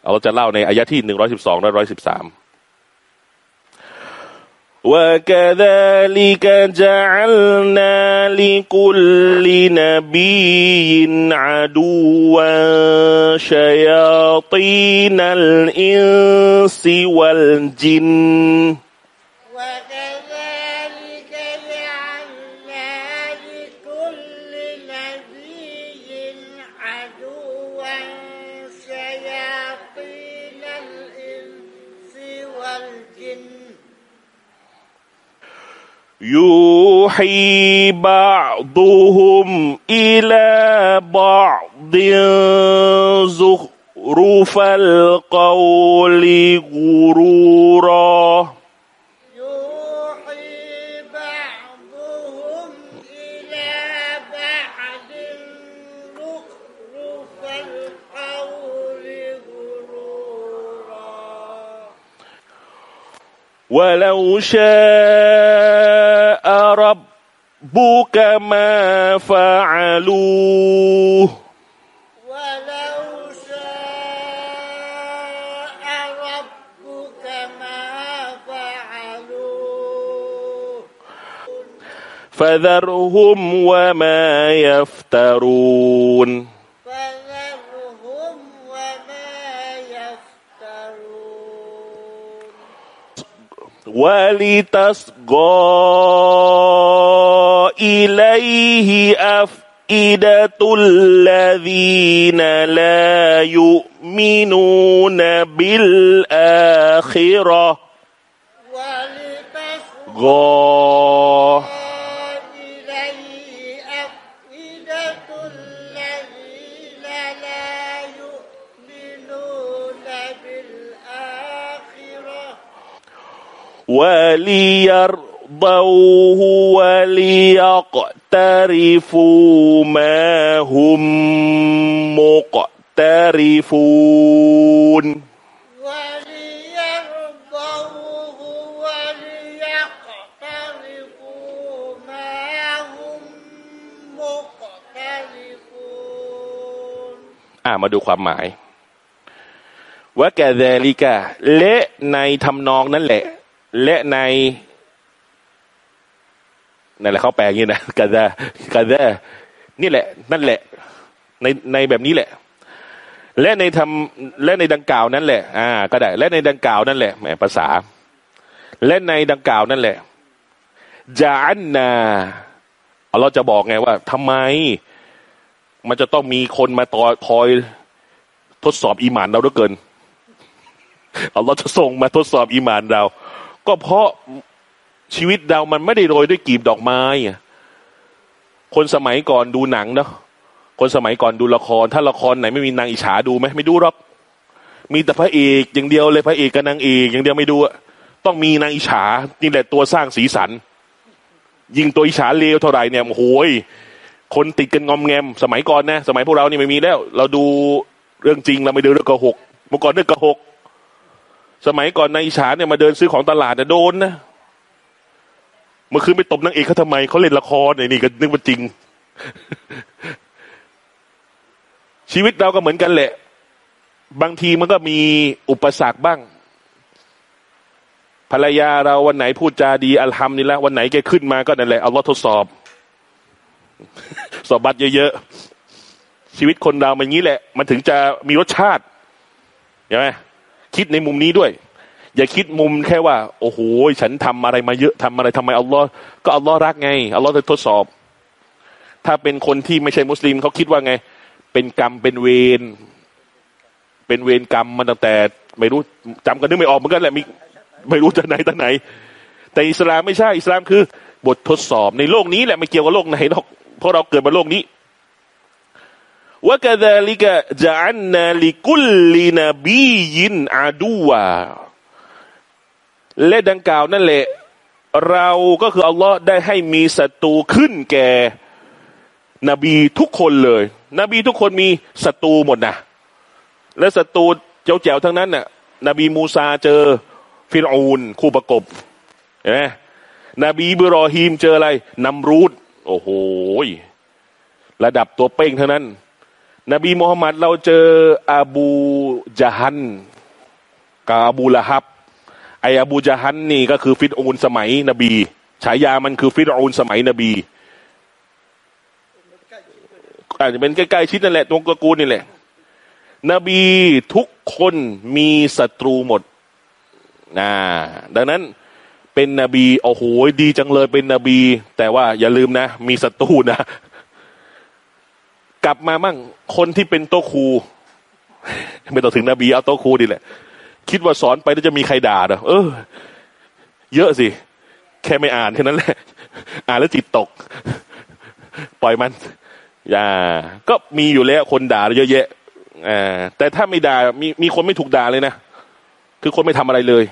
เราจะเล่าในอายะที่หนึ่งร้อยสิบสองและร้อยสิบสาม وكذلك جعلنا لكل نبي عدوا شياطين الإنس والجن يوحي بعضهم إلى بعض زخرف القول غرورا. يوحي بعضهم إلى بعض زخرف القول غرورا. ولو شاء ربك ما فعلوه. ولو شاء ربك ما فعلوه. فذرهم وما يفترون. ولتصغى إليه أفئدة الذين لا يؤمنون بالآخرة. ولتصغى بالآخرة يرضوه وليقترفوا ما هم مقترفون وليرضوه وليقترفوا ما هم مقترفون อ่ามาดูความหมาย ว่าแกเดลิกาและในทำนองนั่นแหละ และในนั่นแหละเขาแปลงนี้นะกาดากาดานี่แหละ นั่นแหละ ในในแบบนี้แหละ และในทำและในดังกล่าวนั่นแหละ อ่า ก็ได้ และในดังกล่าวนั่นแหละแหมภาษา และในดังกล่าวนั่นแหละจาอันนาเราจะบอกไงว่าทำไม มันจะต้องมีคนมาต่อคอยทดสอบอีหมานเราด้วยเกินเอาเราจะส่งมาทดสอบอีหมานเรา ก็เพราะชีวิตเรามันไม่ได้โรยด้วยกลีบดอกไม้คนสมัยก่อนดูหนังเนาะคนสมัยก่อนดูละคร ถ้าละครไหนไม่มีนางอิจฉาดูไหมไม่ดูหรอกมีแต่พระเอกอย่างเดียวเลยพระเอกกับนางเอกอย่างเดียวไม่ดูอะต้องมีนางอิจฉานี่แหละตัวสร้างสีสัน ยิงตัวอิจฉาเลวเท่าไหร่เนี่ยโอ้โหยคนติดกันงอมแงม สมัยก่อนนะสมัยพวกเรานี่ไม่มีแล้ว เราดูเรื่องจริงเราไม่ดูเรื่องโกหกเมื่อก่อนเรื่องโกหก สมัยก่อนนายอิจฉาเนี่ยมาเดินซื้อของตลาดเนี่ยโดนนะเมื่อคืนไปตบนางเอกเขาทำไมเขาเล่นละครไอ้นี่ก็นึกว่าจริง ชีวิตเราก็เหมือนกันแหละ บางทีมันก็มีอุปสรรคบ้าง ภรรยาเราวันไหนพูดจาดีอัลฮัมนี่ละวันไหนแกขึ้นมาก็นั่นแหละเอาลอทดสอบ สอบบัตรเยอะๆชีวิตคนเรามันงนี้แหละ มันถึงจะมีรสชาติเห็นไหม คิดในมุมนี้ด้วย อย่าคิดมุมแค่ว่า โอ้โหฉันทำอะไรมาเยอะทำอะไรทำไมอัลลอฮ์ก็อัลลอฮ์รักไงอัลลอฮ์จะทดสอบ ถ้าเป็นคนที่ไม่ใช่มุสลิมเขาคิดว่าไง เป็นกรรมเป็นเวรเป็นเวรกรรมมาตั้งแต่ ไม่รู้จำกันนึกไม่ออกเหมือนกันแหละมีไม่รู้จากไหนตั้งไหน แต่อิสลามไม่ใช่อิสลามคือบททดสอบในโลกนี้แหละไม่เกี่ยวกับโลกไหนหรอกเพราะเราเกิดมาโลกนี้ วกาดาลิกะจะอันนาลิกุลลีนบียินอาดูวาและดังกล่าวนั่นแหละ เราก็คืออัลลอฮ์ได้ให้มีศัตรูขึ้นแก่ นบีทุกคนเลย นบีทุกคนมีศัตรูหมดนะและศัตรูเจ้าแจวทั้งนั้นน่ะ นบีมูซาเจอ ฟิรอูนคู่ประกบเห็นไหมนบีบรอฮีมเจออะไรนำรูดโอ้โหระดับตัวเป้งเท่านั้น นบีมูฮัมมัดเราเจออาบูจาฮันกับอาบูละฮับ ไออาบูจาฮันนี่ก็คือฟิรอูนสมัย นบี ฉายามันคือฟิรอูนสมัยนบีอาจจะเป็นใกล้ๆชิดนั่นแหละตรงตระกูลนี่แหละ นบีทุกคนมีศัตรูหมดนะดังนั้นเป็นนบีโอ้โหดีจังเลยเป็นนบี แต่ว่าอย่าลืมนะ มีศัตรูนะ กลับมามั่งคนที่เป็นโตครูไม่ต้องถึงนบีเอาโตครูดีแหละ คิดว่าสอนไปแล้วจะมีใครด่าเหรอเออ เยอะสิ แค่ไม่อ่านแค่นั้นแหละ อ่านแล้วจิตตก ปล่อยมัน อย่า ก็มีอยู่แล้วคนด่าเยอะแยะอแต่ถ้าไม่ด่ามีมีคนไม่ถูกด่าเลยนะคือคนไม่ทำอะไรเลย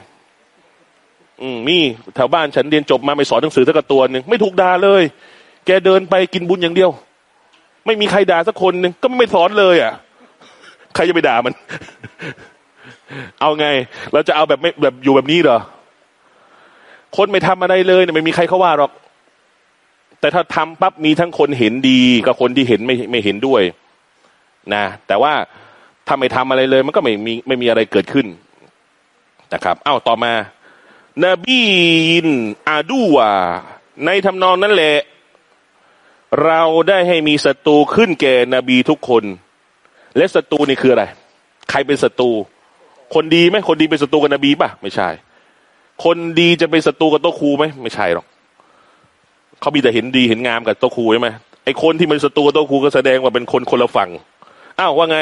อืมมีแถวบ้านฉันเรียนจบมาไม่สอนหนังสือสักตัวหนึ่งไม่ถูกด่าเลย แกเดินไปกินบุญอย่างเดียว ไม่มีใครด่าสักคนหนึ่งก็ไม่สอนเลยอะ ใครจะไปด่ามัน เอาไง เราจะเอาแบบไม่แบบอยู่แบบนี้เหรอ คนไม่ทำอะไรเลยเนี่ยไม่มีใครเขาว่าหรอก แต่ถ้าทำปั๊บมีทั้งคนเห็นดีกับคนที่เห็นไม่ไม่เห็นด้วย นะ แต่ว่าถ้าไม่ทำอะไรเลย มันก็ไม่มีไม่มีอะไรเกิดขึ้นนะครับเอ้าต่อมา นบียินอาดูวาในทำนองนั้นแหละ เราได้ให้มีศัตรูขึ้นแก่นบีทุกคน และศัตรูนี่คืออะไร ใครเป็นศัตรู คนดีไหมคนดีเป็นศัตรูกับนบีป่ะ ไม่ใช่ คนดีจะเป็นศัตรูกับโตะครูไหมไม่ใช่หรอกเขามีแต่เห็นดีเห็นงามกับโตะครูใช่ไหมไอคนที่เป็นศัตรูกับโตะครูก็แสดงว่าเป็นคนคนละฝั่งอ้าวว่าไง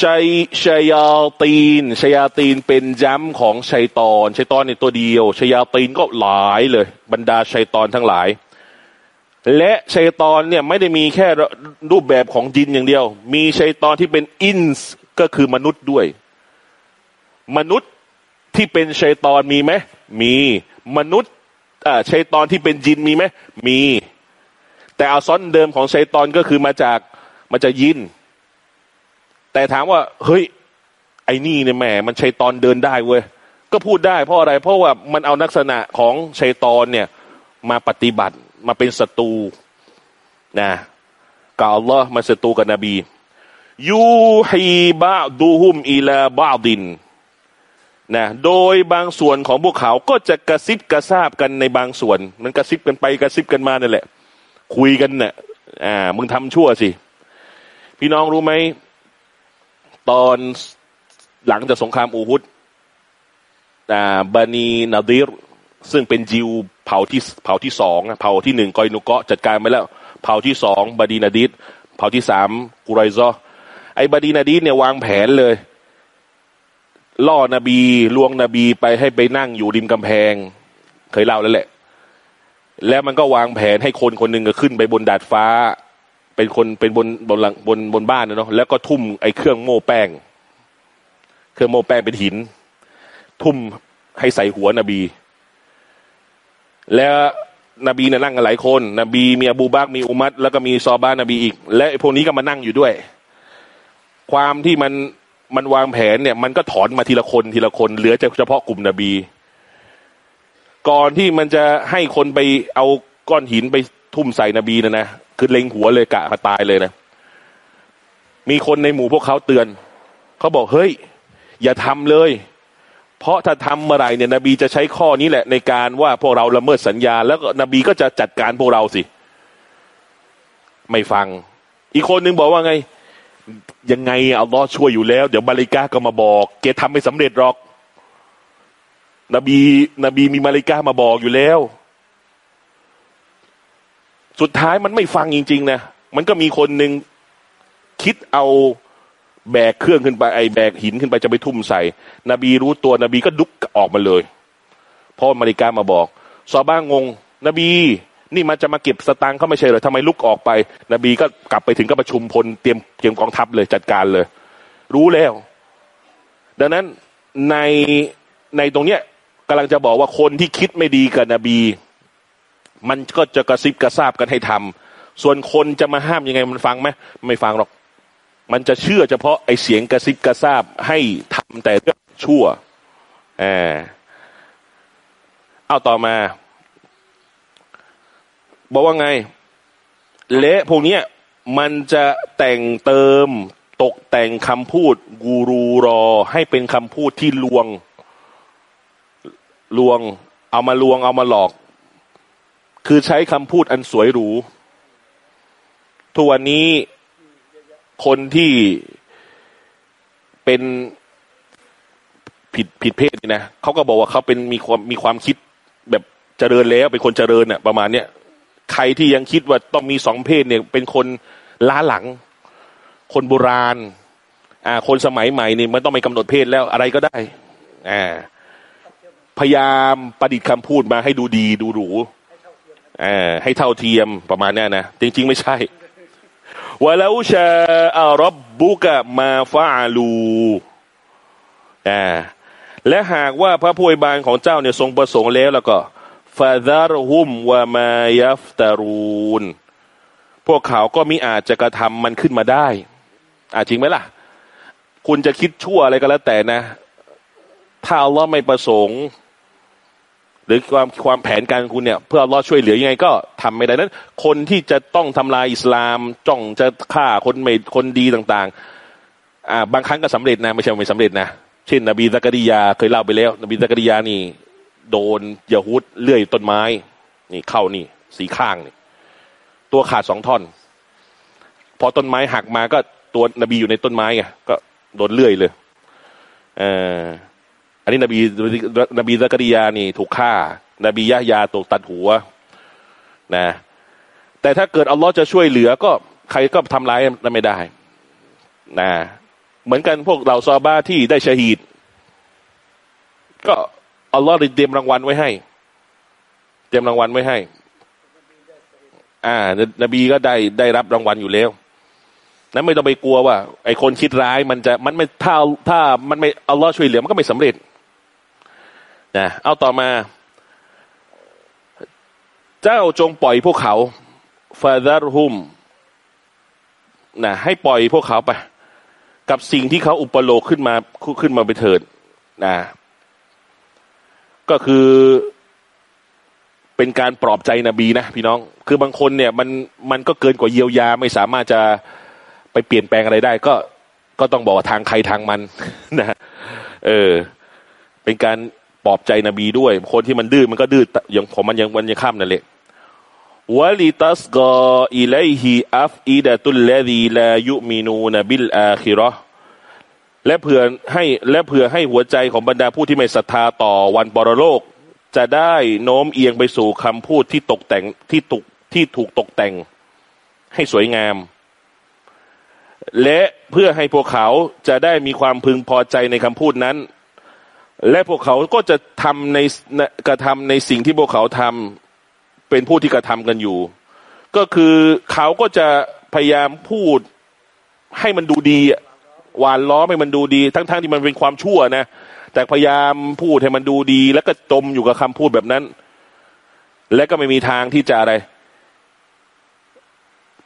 ชัยชัยาตีนชัยาตีนเป็นย้ำของชัยตอนชัยตอนในตัวเดียวชัยาตีนก็หลายเลย บรรดาชัยตอนทั้งหลาย และชัยตอนเนี่ยไม่ได้มีแค่รูปแบบของจินอย่างเดียว มีชัยตอนที่เป็นอินส์ก็คือมนุษย์ด้วย มนุษย์ที่เป็นชัยตอนมีไหมมีมนุษย์อ่าชัยตอนที่เป็นจินมีไหมมี แต่อาซ้อนเดิมของชัยตอนก็คือมาจากมาจากยิน แต่ถามว่า เฮ้ย ไอ้นี่เนี่ยแหมมันชัยตอนเดินได้เว้ยก็พูดได้เพราะอะไร เพราะว่ามันเอาลักษณะของชัยตอนเนี่ย มาปฏิบัติ มาเป็นศัตรูนะกับอัลลอฮ์มาศัตรูกับนบียูฮีบาดูฮุมอีลาบาดินนะโดยบางส่วนของพวกเขาก็จะกระซิบกระซาบกันในบางส่วน มันกระซิบกันไปกระซิบกันมานั่นแหละ คุยกันเนะ่ยอ่ามึงทำชั่วสิ พี่น้องรู้ไหม ตอนหลังจากสงครามอูฮุดอ่าบานีนาดิรซึ่งเป็นจิว เผ่าที่เผ่าที่สองเผ่าที่หนึ่งกอยนุกะจัดการไปแล้ว เผ่าที่สองบดีนาดิรเผ่าที่สามกุไรซอไอ้บดีนาดิรเนี่ยวางแผนเลย ล่อนบีลวงนบีไปให้ไปนั่งอยู่ริมกำแพง เคยเล่าแล้วแหละ แล้วมันก็วางแผนให้คนคนหนึ่งก็ขึ้นไปบนดาดฟ้า เป็นคนเป็นบนบนหลังบนบนบ้านเนาะแล้วก็ทุ่มไอ้เครื่องโม่แป้ง เครื่องโม่แป้งเป็นหิน ทุ่มให้ใส่หัวนบี แล้วนบีเนี่ยนั่งกันหลายคน นบีมีอบูบักมีอุมัตแล้วก็มีซอบ้านนบีอีก และพวกนี้ก็มานั่งอยู่ด้วย ความที่มันมันวางแผนเนี่ย มันก็ถอนมาทีละคนทีละคนเหลือเฉพาะกลุ่มนบี ก่อนที่มันจะให้คนไปเอาก้อนหินไปทุ่มใส่นบีนะนะคือเล็งหัวเลยกะมาตายเลยนะมีคนในหมู่พวกเขาเตือนเขาบอกเฮ้ย อย่าทำเลย เพราะถ้าทำเมื่อไรเนี่ยนบีจะใช้ข้อนี้แหละในการว่าพวกเราละเมิดสัญญา แล้วก็นบีก็จะจัดการพวกเราสิ ไม่ฟัง อีกคนนึงบอกว่าไง ยังไงอัลลอฮ์ช่วยอยู่แล้ว เดี๋ยวมาริกาก็มาบอก เกทำไม่สำเร็จหรอก นบี นบีมีมาริกามาบอกอยู่แล้ว สุดท้ายมันไม่ฟังจริง ๆ นะ มันก็มีคนหนึ่งคิดเอา แบกเครื่องขึ้นไปไอแบกหินขึ้นไปจะไปทุ่มใส่ นบีรู้ตัวนบีก็ดุกออกมาเลยพราะมาริกามาบอกซอบ้างงง นบี นี่มันจะมาเก็บสตางค์เขาไม่ใช่เหรอทำไมลุกออกไป นบีก็กลับไปถึงก็ประชุมพลเตรียมเตรียมกองทัพเลยจัดการเลย รู้แล้ว ดังนั้นในในตรงเนี้ยกำลังจะบอกว่าคนที่คิดไม่ดีกับนบี มันก็จะกระซิบกระซาบกันให้ทำส่วนคนจะมาห้ามยังไงมันฟังไหมไม่ฟังหรอก มันจะเชื่อเฉพาะไอเสียงกระซิบกระซาบให้ทำแต่เรื่องชั่วอเอาต่อมา บอกว่าไง เละพวกนี้มันจะแต่งเติมตกแต่งคำพูดกูรูรอ ให้เป็นคำพูดที่ลวง ลวง เอามาลวงเอามาหลอก คือใช้คำพูดอันสวยหรูทุกวันนี้ คนที่เป็นผิดผิดเพศนี่นะเขาก็บอกว่าเขาเป็นมีความมีความคิดแบบเจริญแล้วเป็นคนเจริญเนี่ยประมาณเนี้ยใครที่ยังคิดว่าต้องมีสองเพศเนี่ย เป็นคนล้าหลัง คนโบราณ อ่า คนสมัยใหม่นี่มันต้องไม่กำหนดเพศแล้วอะไรก็ได้ อ่า พยายามประดิษฐ์คำพูดมาให้ดูดีดูหรูอ่าให้เท่าเทียมประมาณนี้นะจริง ๆ ไม่ใช่ ว่าแล้วชาอารบบุกะมาฟาลูอ่าและหากว่าพระผู้บานของเจ้าเนี่ยทรงประสงค์แล้วแล้วก็ฟาดารหุมวามายัฟตารูนพวกเขาก็มิอาจจะกระทำมันขึ้นมาได้ อาจริงไหมล่ะ คุณจะคิดชั่วอะไรก็แล้วแต่นะ ถ้าอัลลอฮ์ไม่ประสงค์ รือความความแผนการคุณเนี่ย เพื่ออัลลอฮ์ช่วยเหลือยังไงก็ทำไม่ได้นั้น คนที่จะต้องทำลายอิสลามจ้องจะฆ่าคนไม่คนดีต่างๆอ่าบางครั้งก็สำเร็จนะไม่ใช่ไม่สำเร็จนะเช่นนบีซักริยาเคยเล่าไปแล้ว นบีซักริยานี่ โดนยาฮุดเลื่อยต้นไม้ นี่เข้านี่ สีข้างนี่ ตัวขาดสองท่อน พอต้นไม้หักมาก็ตัวนบีอยู่ในต้นไม้ไงก็โดนเลื่อยเลย เออ อันนี้นบีนบีซักริยานี่ถูกฆ่า นบียะยาถูกตัดหัวนะ แต่ถ้าเกิดอัลลอฮ์จะช่วยเหลือก็ใครก็ทำร้ายไม่ได้นะเหมือนกันพวกเราซอบ้าที่ได้ชาฮีดก็อัลลอฮ์เตรียมรางวัลไว้ให้ เตรียมรางวัลไว้ให้ อ่า นบีก็ได้ได้รับรางวัลอยู่แล้วนั้นไม่ต้องไปกลัวว่า ไอคนคิดร้ายมันจะมันไม่ถ้าถ้ามันไม่อัลลอฮ์ช่วยเหลือมันก็ไม่สำเร็จ นะเอาต่อมา เจ้าจงปล่อยพวกเขาฟาดารฮุมนะให้ปล่อยพวกเขาไป กับสิ่งที่เขาอุปโลกขึ้นมาขึ้นมาไปเถิดนะก็คือเป็นการปลอบใจนบีนะพี่น้อง คือบางคนเนี่ยมันมันก็เกินกว่าเยียวยาไม่สามารถจะไปเปลี่ยนแปลงอะไรได้ ก็ก็ต้องบอกว่าทางใครทางมันนะเออ เป็นการ ปลอบใจนบีด้วย คนที่มันดื้อมันก็ดื้ออย่างผมมันยันวันยังค่ำนั่นแหละวะลิตัสกออิเลฮิอัฟอิดะตุลลดีลายุมินูนบิลอาคิรอและเผื่อให้และเผื่อให้หัวใจของบรรดาผู้ที่ไม่ศรัทธาต่อวันปรโลก จะได้โน้มเอียงไปสู่คำพูดที่ตกแต่งที่ถูกที่ถูกตกแต่ง ให้สวยงาม และเพื่อให้พวกเขาจะได้มีความพึงพอใจในคำพูดนั้น และพวกเขาก็จะทำในกระทำในสิ่งที่พวกเขาทำเป็นผู้ที่กระทำกันอยู่ ก็คือเขาก็จะพยายามพูดให้มันดูดีหวานล้อมให้มันดูดี ทั้งๆทที่มันเป็นความชั่วนะแต่พยายามพูดให้มันดูดี แล้วก็จมอยู่กับคำพูดแบบนั้น และก็ไม่มีทางที่จะอะไร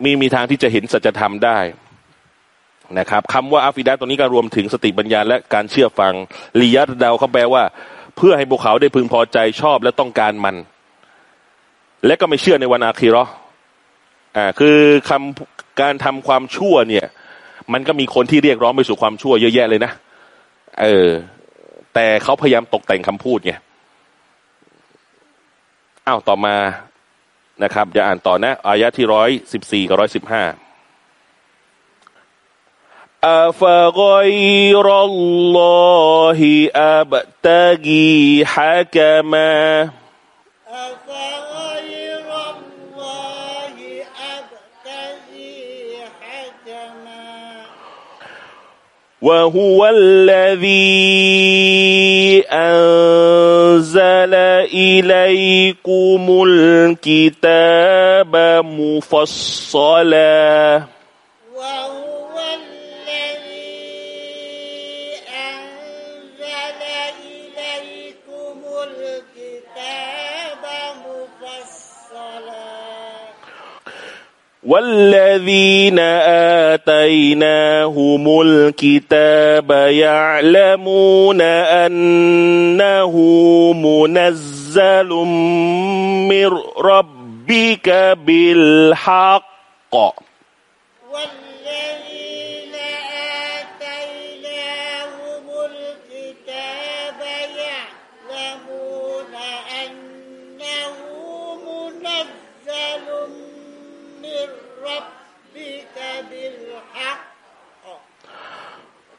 มีมีทางที่จะเห็นสัจธรรมได้ นะครับคำว่าอาฟิดาตัวนี้ก็รวมถึงสติปัญญาและการเชื่อฟังลียัตดาวเขาแปลว่า เพื่อให้พวกเขาได้พึงพอใจชอบและต้องการมัน และก็ไม่เชื่อในวันอาคีรออ่าคือคำการทำความชั่วเนี่ย มันก็มีคนที่เรียกร้องไปสู่ความชั่วเยอะแยะเลยนะเออ แต่เขาพยายามตกแต่งคำพูดไงอ้าวต่อมานะครับ จะอ่านต่อนะอายะที่ร้อยสิบสี่กับร้อยสิบห้า أفغير الله أبتغي حكما أفغير الله أبتغي حكما. وهو الذي أنزل إليكم الكتاب مفصلا. وهو والذين آتيناهم الكتاب يعلمون أنه منزل من ربك بالحق.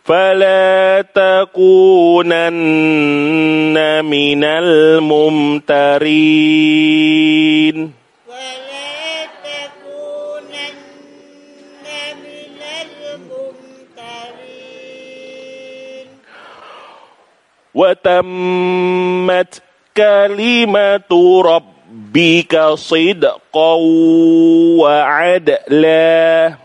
فلا تكونن من الممترين. ولا تكونن من الممترين. وتمت كلمة ربك صدقا وعدلا.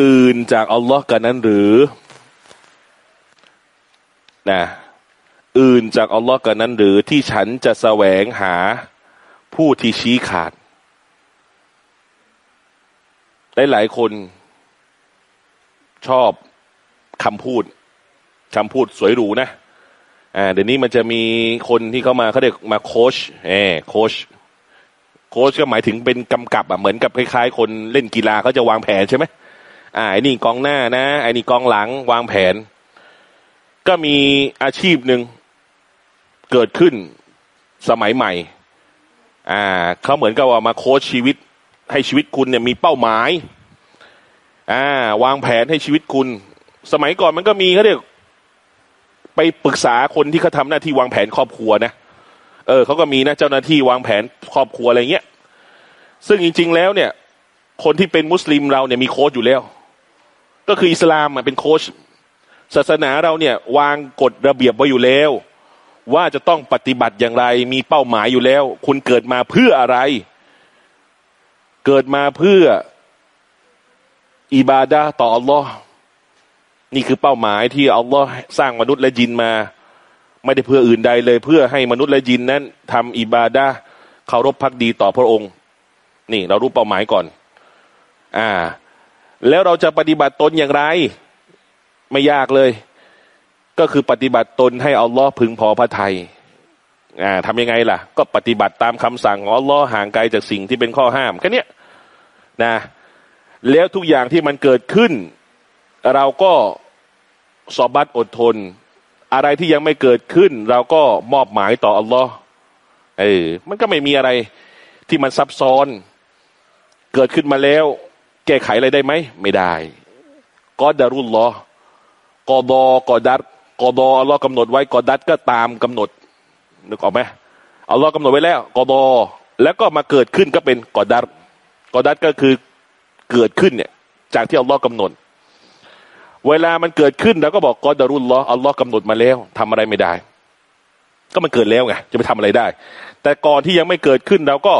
อื่นจากอัลลอฮ์กันนั้นหรือนะอื่นจากอัลลอฮ์กันนั้นหรือที่ฉันจะแสวงหาผู้ที่ชี้ขาดหลายๆคนชอบคำพูดคำพูดสวยหรูนะอ่าเดี๋ยวนี้มันจะมีคนที่เข้ามาเขาเรียกมาโค้ชเออโค้ชโค้ชก็หมายถึงเป็นกำกับอะเหมือนกับคล้ายๆ คนเล่นกีฬาเขาจะวางแผนใช่ไหม อ่าไอ้นี่กองหน้านะไอ้นี่กองหลังวางแผน ก็มีอาชีพหนึ่งเกิดขึ้นสมัยใหม่ อ่าเขาเหมือนกับว่ามาโค้ชชีวิต ให้ชีวิตคุณเนี่ยมีเป้าหมายอ่าวางแผนให้ชีวิตคุณ สมัยก่อนมันก็มีเขาเรียกไปปรึกษาคนที่เขาทาหน้าที่วางแผนครอบครัวนะเออเขาก็มีนะเจ้าหน้าที่วางแผนครอบครัวอะไรเงี้ยซึ่งจริง ๆ แล้วเนี่ย คนที่เป็นมุสลิมเราเนี่ยมีโค้ชอยู่แล้ว ก็คืออิสลามเป็นโค้ชศาสนาเราเนี่ยวางกฎระเบียบไว้อยู่แล้ว ว่าจะต้องปฏิบัติอย่างไร มีเป้าหมายอยู่แล้ว คุณเกิดมาเพื่ออะไร เกิดมาเพื่ออิบาดาต่ออัลลอฮ์นี่คือเป้าหมายที่อัลลอฮ์สร้างมนุษย์และจินมา ไม่ได้เพื่ออื่นใดเลย เพื่อให้มนุษย์และจินนั้นทำอิบาดาเคารพพักดีต่อพระองค์ นี่เรารู้เป้าหมายก่อน อ่า แล้วเราจะปฏิบัติตนอย่างไร ไม่ยากเลย ก็คือปฏิบัติตนให้อัลลอฮ์พึงพอพระทัยอ่าทำยังไงล่ะ ก็ปฏิบัติตามคำสั่งของอัลลอฮ์ห่างไกลจากสิ่งที่เป็นข้อห้ามแค่นี้นะ แล้วทุกอย่างที่มันเกิดขึ้น เราก็สอบัตอดทน อะไรที่ยังไม่เกิดขึ้น เราก็มอบหมายต่ออัลลอฮ์เออมันก็ไม่มีอะไรที่มันซับซ้อน เกิดขึ้นมาแล้ว ก้ไขอะไรได้ไหม ไม่ได้ก็ดารุลลอกอบอกอดัดกอดออัลลอฮ์กำหนดไว้กอดัดก็ตามกำหนดนึกออกไหมอัลลอฮ์กำหนดไว้แล้วกอดอแล้วก็มาเกิดขึ้นก็เป็นกอดัดกอดัดก็คือเกิดขึ้นเนี่ย จากที่อัลลอฮ์กำหนด เวลามันเกิดขึ้นเราก็บอกกอดารุลลออัลลอฮ์กำหนดมาแล้วทำอะไรไม่ได้ ก็มันเกิดแล้วไงจะไปทำอะไรได้ แต่ก่อนที่ยังไม่เกิดขึ้นเราก็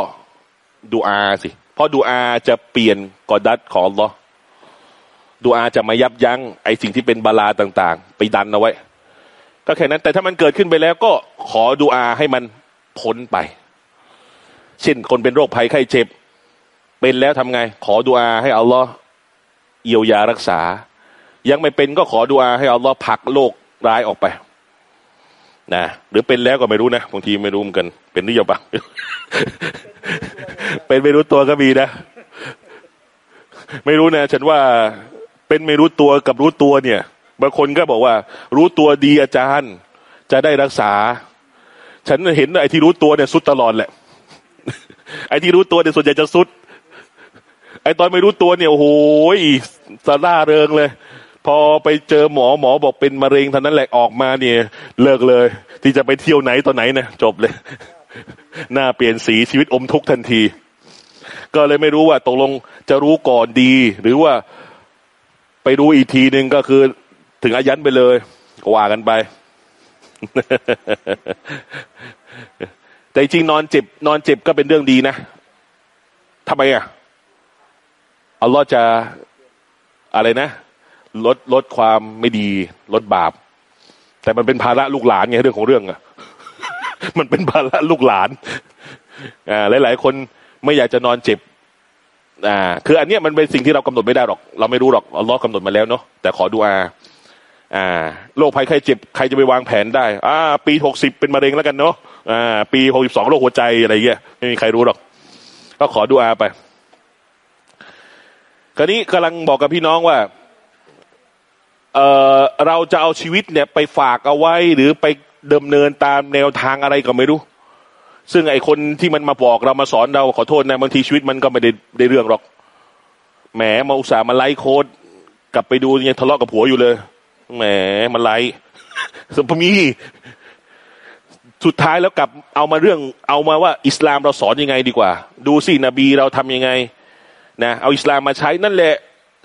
ดูอาสิ ราะดูอาจะเปลี่ยนกอดัดของอัลลอฮ์ดูอาจะมายับยั้งไอสิ่งที่เป็นบาลาต่าง ๆ ไปดันเอาไว้ ก็แค่นั้นแต่ถ้ามันเกิดขึ้นไปแล้วก็ขอดูอาให้มันพ้นไป เช่นคนเป็นโรคภัยไข้เจ็บ เป็นแล้วทำไง ขอดุอาให้อัลลอฮ์เยียวยารักษา ยังไม่เป็นก็ขอดุอาให้อัลลอฮ์ผลักโรคร้ายออกไป นะหรือเป็นแล้วก็ไม่รู้นะบางทีไม่รู้เหมือนกัน เป็นหรือยังปะเป็นไม่รู้ตัวก็มีนะ ไม่รู้นะฉันว่าเป็นไม่รู้ตัวกับรู้ตัวเนี่ย บางคนก็บอกว่า รู้ตัวดีอาจารย์ จะได้รักษา ฉันเห็นไอ้ที่รู้ตัวเนี่ยสุดตลอดแหละ ไอ้ที่รู้ตัวเนี่ยส่วนใหญ่จะสุด ไอ้ตอนไม่รู้ตัวเนี่ยโอ้โหสาร่าเริงเลย อไปเจอหมอหมอบอกเป็นมะเร็งท่านั้นแหละออกมาเนี่ย เลิกเลย ที่จะไปเที่ยวไหนตอนไหนเนี่ยจบเลย หน้าเปลี่ยนสีชีวิตอมทุกทันที ก็เลยไม่รู้ว่าตกลงจะรู้ก่อนดี หรือว่าไปรู้อีกทีหนึ่งก็คือถึงอายันไปเลยว่ากันไปแต่จริงนอนเจ็บ นอนเจ็บก็เป็นเรื่องดีนะทำไมอะอัลลอฮ์จะอะไรนะ ลดลดความไม่ดี ลดบาป แต่มันเป็นภาระลูกหลานไงเรื่องของเรื่องอะมันเป็นภาระลูกหลานอ่าหลาย ๆ คนไม่อยากจะนอนเจ็บอ่าคืออันเนี้ยมันเป็นสิ่งที่เรากำหนดไม่ได้หรอก เราไม่รู้หรอกอัลลอฮ์กำหนดมาแล้วเนาะแต่ขอดูอาอ่าโรคภัยไข้เจ็บใครจะไปวางแผนได้ อ่า ปีหกสิบเป็นมะเร็งแล้วกันเนาะอ่า ปีหกสิบสองโรคหัวใจอะไรเงี้ยไม่มีใครรู้หรอก ก็ขอดูอาไป คราวนี้กำลังบอกกับพี่น้องว่า เออเราจะเอาชีวิตเนี่ยไปฝากเอาไว้ หรือไปเดิมเนินตามแนวทางอะไรก็ไม่รู้ ซึ่งไอคนที่มันมาบอกเรามาสอนเราขอโทษนะบางทีชีวิตมันก็ไม่ได้ได้เรื่องหรอกแหมมาอุตส่าห์มาไล่โค้ดกลับไปดูยังทะเลาะกับผัวอยู่เลยแหมมาไล่สมมีสุดท้ายแล้วกลับเอามาเรื่องเอามาว่า อิสลามเราสอนยังไงดีกว่า ดูสินบีเราทำยังไงนะเอาอิสลามมาใช้นั่นแหละ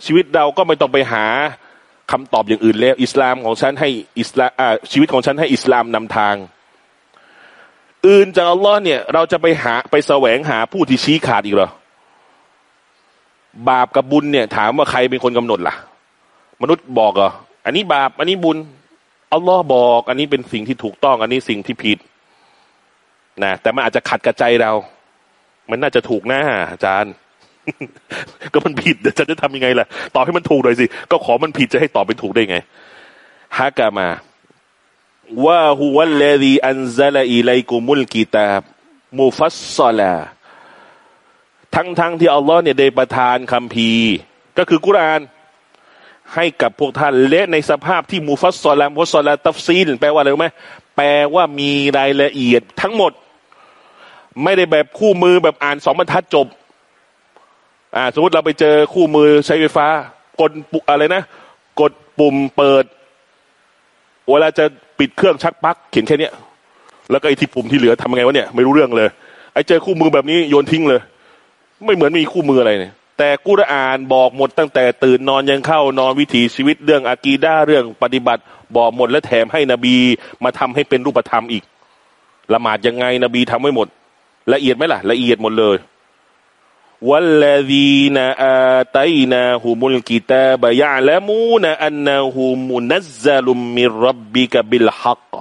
ชีวิตเราก็ไม่ต้องไปหา คำตอบอย่างอื่นแล้ว อิสลามของฉันให้อิสลามชีวิตของฉันให้อิสลามนำทาง อื่นจากอัลลอฮ์เนี่ย เราจะไปหาไปแสวงหาผู้ที่ชี้ขาดอีกเหรอบาปกับบุญเนี่ย ถามว่าใครเป็นคนกำหนดล่ะ มนุษย์บอกเหรออันนี้บาป อันนี้บุญอัลลอฮ์บอก อันนี้เป็นสิ่งที่ถูกต้อง อันนี้สิ่งที่ผิดนะแต่มันอาจจะขัดกับใจเรา มันน่าจะถูกหน้าอาจารย์ ก็มันผิดจะจะทำยังไงล่ะตอบให้มันถูกหน่อยสิ ก็ของมันผิดจะให้ตอบเป็นถูกได้ไงحكما وهو الذي أنزل إليكم الكتاب مفصلاทั้งทั้งที่อัลลอฮ์เนี่ยได้ประทานคัมภีร์ก็คือกุรอาน ให้กับพวกท่านและในสภาพที่มูฟัสซอลามุฟัสซอลาตัฟซีนแปลว่าอะไรรู้ไหมแปลว่ามีรายละเอียดทั้งหมด ไม่ได้แบบคู่มือแบบอ่านสองบรรทัดจบ อ่า สมมติเราไปเจอคู่มือใช้ไฟฟ้า กดปุอะไรนะ กดปุ่มเปิด เวลาจะปิดเครื่องชักปลั๊กเขียนแค่เนี้ย แล้วก็ไอ้ที่ปุ่มที่เหลือทำไงวะเนี่ยไม่รู้เรื่องเลย ไอ้เจอคู่มือแบบนี้โยนทิ้งเลย ไม่เหมือนมีคู่มืออะไรเนี่ยแต่กุรอานบอกหมดตั้งแต่ตื่นนอนยังเข้านอนวิถีชีวิตเรื่องอากีด้าเรื่องปฏิบัติ บอกหมดและแถมให้นบีมาทำให้เป็นรูปธรรมอีก ละหมาดยังไงนบีทำไว้หมด ละเอียดไหมล่ะ ละเอียดหมดเลย วัลลดีนอาตัยนาหูมุลกิตาบยาละมูนอันนาหูมุนัซซาลุมมิรับบิกบิลฮัก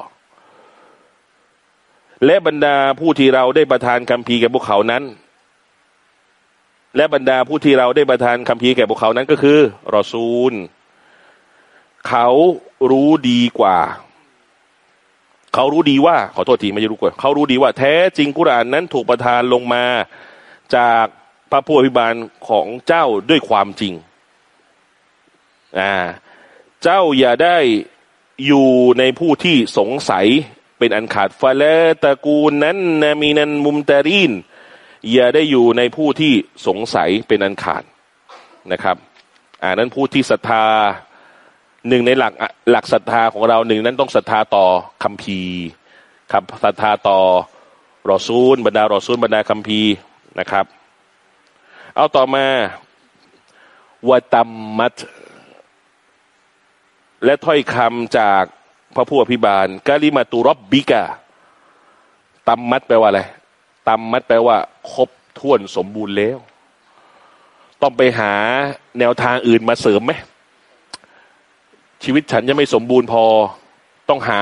และบรรดาผู้ที่เราได้ประทานคำพีแก่พวกเขานั้น และบรรดาผู้ที่เราได้ประทานคำพีแก่พวกเขานั้นก็คือรอซูล เขารู้ดีกว่า เขารู้ดีว่า ขอโทษทีไม่ใช่รู้กว่า เขารู้ดีว่าแท้จริงกุรานนั้นถูกประทานลงมาจาก พระผู้อภิบาลของเจ้าด้วยความจริงอ่าเจ้าอย่าได้อยู่ในผู้ที่สงสัยเป็นอันขาดฟาเลตะกูลนั้นนามีนันมุมตารีนอย่าได้อยู่ในผู้ที่สงสัยเป็นอันขาดนะครับอ่านั้นผู้ที่ศรัทธาหนึ่งในหลักหลักศรัทธาของเราหนึ่งนั้นต้องศรัทธาต่อคัมภีร์ครับศรัทธาต่อรอซูลบรรดารอซูลบรรดาคัมภีร์นะครับ เอาต่อมาวตัมมัตและถ้อยคำจากพระผู้อภิบาลกาลิมาตุรบบิกาตัมมัดแปลว่าอะไรตัมมัดแปลว่า ครบถ้วนสมบูรณ์แล้ว ต้องไปหาแนวทางอื่นมาเสริมไหมชีวิตฉันยังไม่สมบูรณ์พอ ต้องหา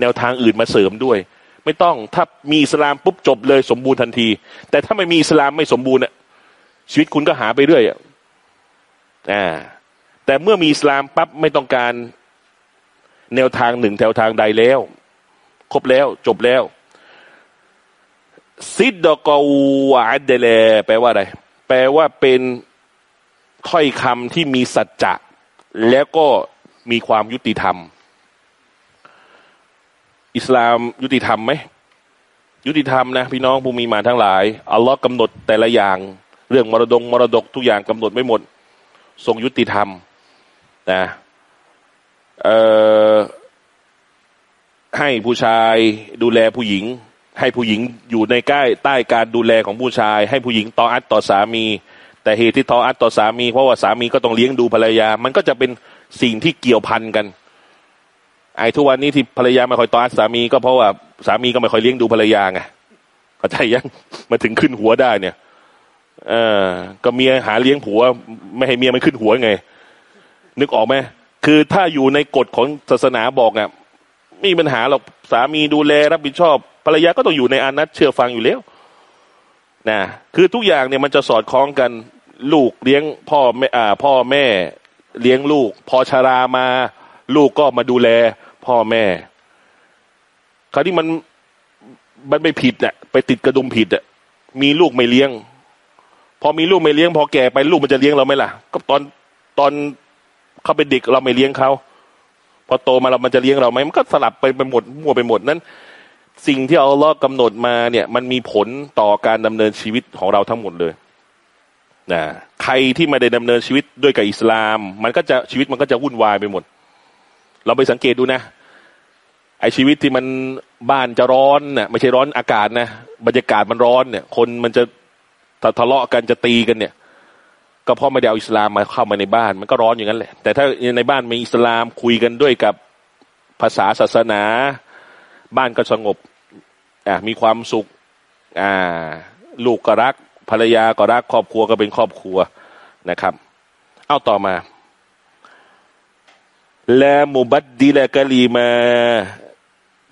แนวทางอื่นมาเสริมด้วย ไม่ต้องถ้ามีอิสลามปุ๊บจบเลยสมบูรณ์ทันที แต่ถ้าไม่มีอิสลามไม่สมบูรณ์อะ ชีวิตคุณก็หาไปเรื่อยอะอ่าแต่เมื่อมีอิสลามปั๊บไม่ต้องการแนวทางหนึ่งแถวทางใดแล้ว ครบแล้วจบแล้ว ซิดดกวาเดเลแปลว่าอะไร แปลว่าเป็นถ้อยคำที่มีสัจจะ แล้วก็มีความยุติธรรม อิสลามยุติธรรมไหม ยุติธรรมนะ พี่น้องผู้มีมาทั้งหลาย อัลลอฮ์กำหนดแต่ละอย่าง เรื่องมรดงมรดกทุกอย่างกำหนดไม่หมด ทรงยุติธรรมนะให้ผู้ชายดูแลผู้หญิง ให้ผู้หญิงอยู่ในใกล้ใต้การดูแลของผู้ชาย ให้ผู้หญิงต่ออัดต่อสามี แต่เหตุที่ต่ออัดต่อสามี เพราะว่าสามีก็ต้องเลี้ยงดูภรรยา มันก็จะเป็นสิ่งที่เกี่ยวพันกัน ไอ้ทุกวันนี้ที่ภรรยาไม่ค่อยต่ออัดสามี ก็เพราะว่าสามีก็ไม่ค่อยเลี้ยงดูภรรยาไงเข้าใจยังมาถึงขึ้นหัวได้เนี่ย เออก็เมียหาเลี้ยงผัว ไม่ให้เมียมันขึ้นหัวไง นึกออกไหมคือถ้าอยู่ในกฎของศาสนาบอกอะไม่มีปัญหาหรอกสามีดูแลรับผิดชอบภรรยาก็ต้องอยู่ในอานัตเชื่อฟังอยู่แล้วนะคือทุกอย่างเนี่ยมันจะสอดคล้องกันลูกเลี้ยงพ่อแม่อ่าพ่อแม่เลี้ยงลูก พอชารามา ลูกก็มาดูแล พ่อแม่ คราวนี้มันมันไม่ผิดเนี่ยไปติดกระดุมผิดอะมีลูกไม่เลี้ยง พอมีลูกไม่เลี้ยง พอแก่ไปลูกมันจะเลี้ยงเราไหมล่ะ ก็ตอนตอนเขาเป็นเด็กเราไม่เลี้ยงเขาพอโตมาเรามันจะเลี้ยงเราไหมมันก็สลับไปไปหมดมั่วไปหมดนั้น สิ่งที่เอาลอกำหนดมาเนี่ย มันมีผลต่อการดำเนินชีวิตของเราทั้งหมดเลยนะใครที่ไม่ได้ดำเนินชีวิตด้วยกับอิสลาม มันก็จะชีวิตมันก็จะวุ่นวายไปหมด เราไปสังเกตดูนะไอชีวิตที่มันบ้านจะร้อนเนะ่ยไม่ใช่ร้อนอากาศนะบรรยากาศมันร้อนเนี่ย คนมันจะ ทะเลาะกันจะตีกันเนี่ย ก็เพราะไม่ได้เอาอิสลามมาเข้ามาในบ้าน มันก็ร้อนอย่างนั้นแหละ แต่ถ้าในบ้านมีอิสลามคุยกันด้วยกับภาษาศาสนา บ้านก็สงบอ่ามีความสุขอ่าลูกก็รัก ภรรยาก็รักครอบครัวก็เป็นครอบครัวนะครับ เอาต่อมาและมุบัดดีและกะลีมา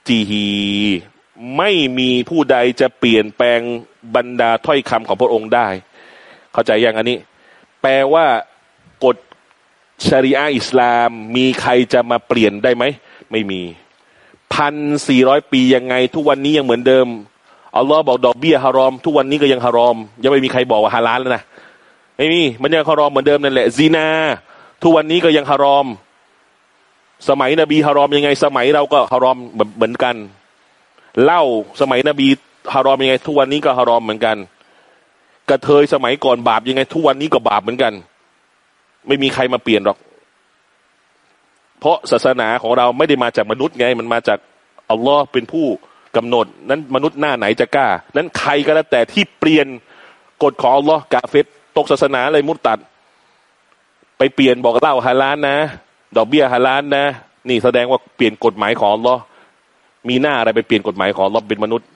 จีฮี ไม่มีผู้ใดจะเปลี่ยนแปลงบรรดาถ้อยคำของพระองค์ได้ เข้าใจยังอันนี้ แปลว่ากฎชริอะอิสลาม มีใครจะมาเปลี่ยนได้ไหม ไม่มีพันสี่ร้อยปียังไง ทุกวันนี้ยังเหมือนเดิมอัลลอฮ์บอกดอกเบี้ยฮารอม ทุกวันนี้ก็ยังฮารอม ยังไม่มีใครบอกว่าฮาลาลแล้วนะไม่มีมันยังฮารอมเหมือนเดิมนั่นแหละซีนา ทุกวันนี้ก็ยังฮารอม สมัยนบีฮารอมยังไง สมัยเราก็ฮารอมเหมือนกัน เล่าสมัยนบีฮารอมยังไง ทุกวันนี้ก็ฮารอมเหมือนกัน กระเทยสมัยก่อนบาปยังไง ทุกวันนี้ก็บาปเหมือนกัน ไม่มีใครมาเปลี่ยนหรอก เพราะศาสนาของเราไม่ได้มาจากมนุษย์ไง มันมาจากอัลลอฮ์เป็นผู้กำหนด นั้นมนุษย์หน้าไหนจะกล้า นั้นใครก็แล้วแต่ที่เปลี่ยนกฎของอัลลอฮ์กาเฟตตกศาสนาเลยมุตตัด ไปเปลี่ยนบอกเล่าฮาลานนะ ดอกเบี้ยฮาลานนะ นี่แสดงว่าเปลี่ยนกฎหมายของอัลลอฮ์ มีหน้าอะไรไปเปลี่ยนกฎหมายของอัลอเป็นมนุษย์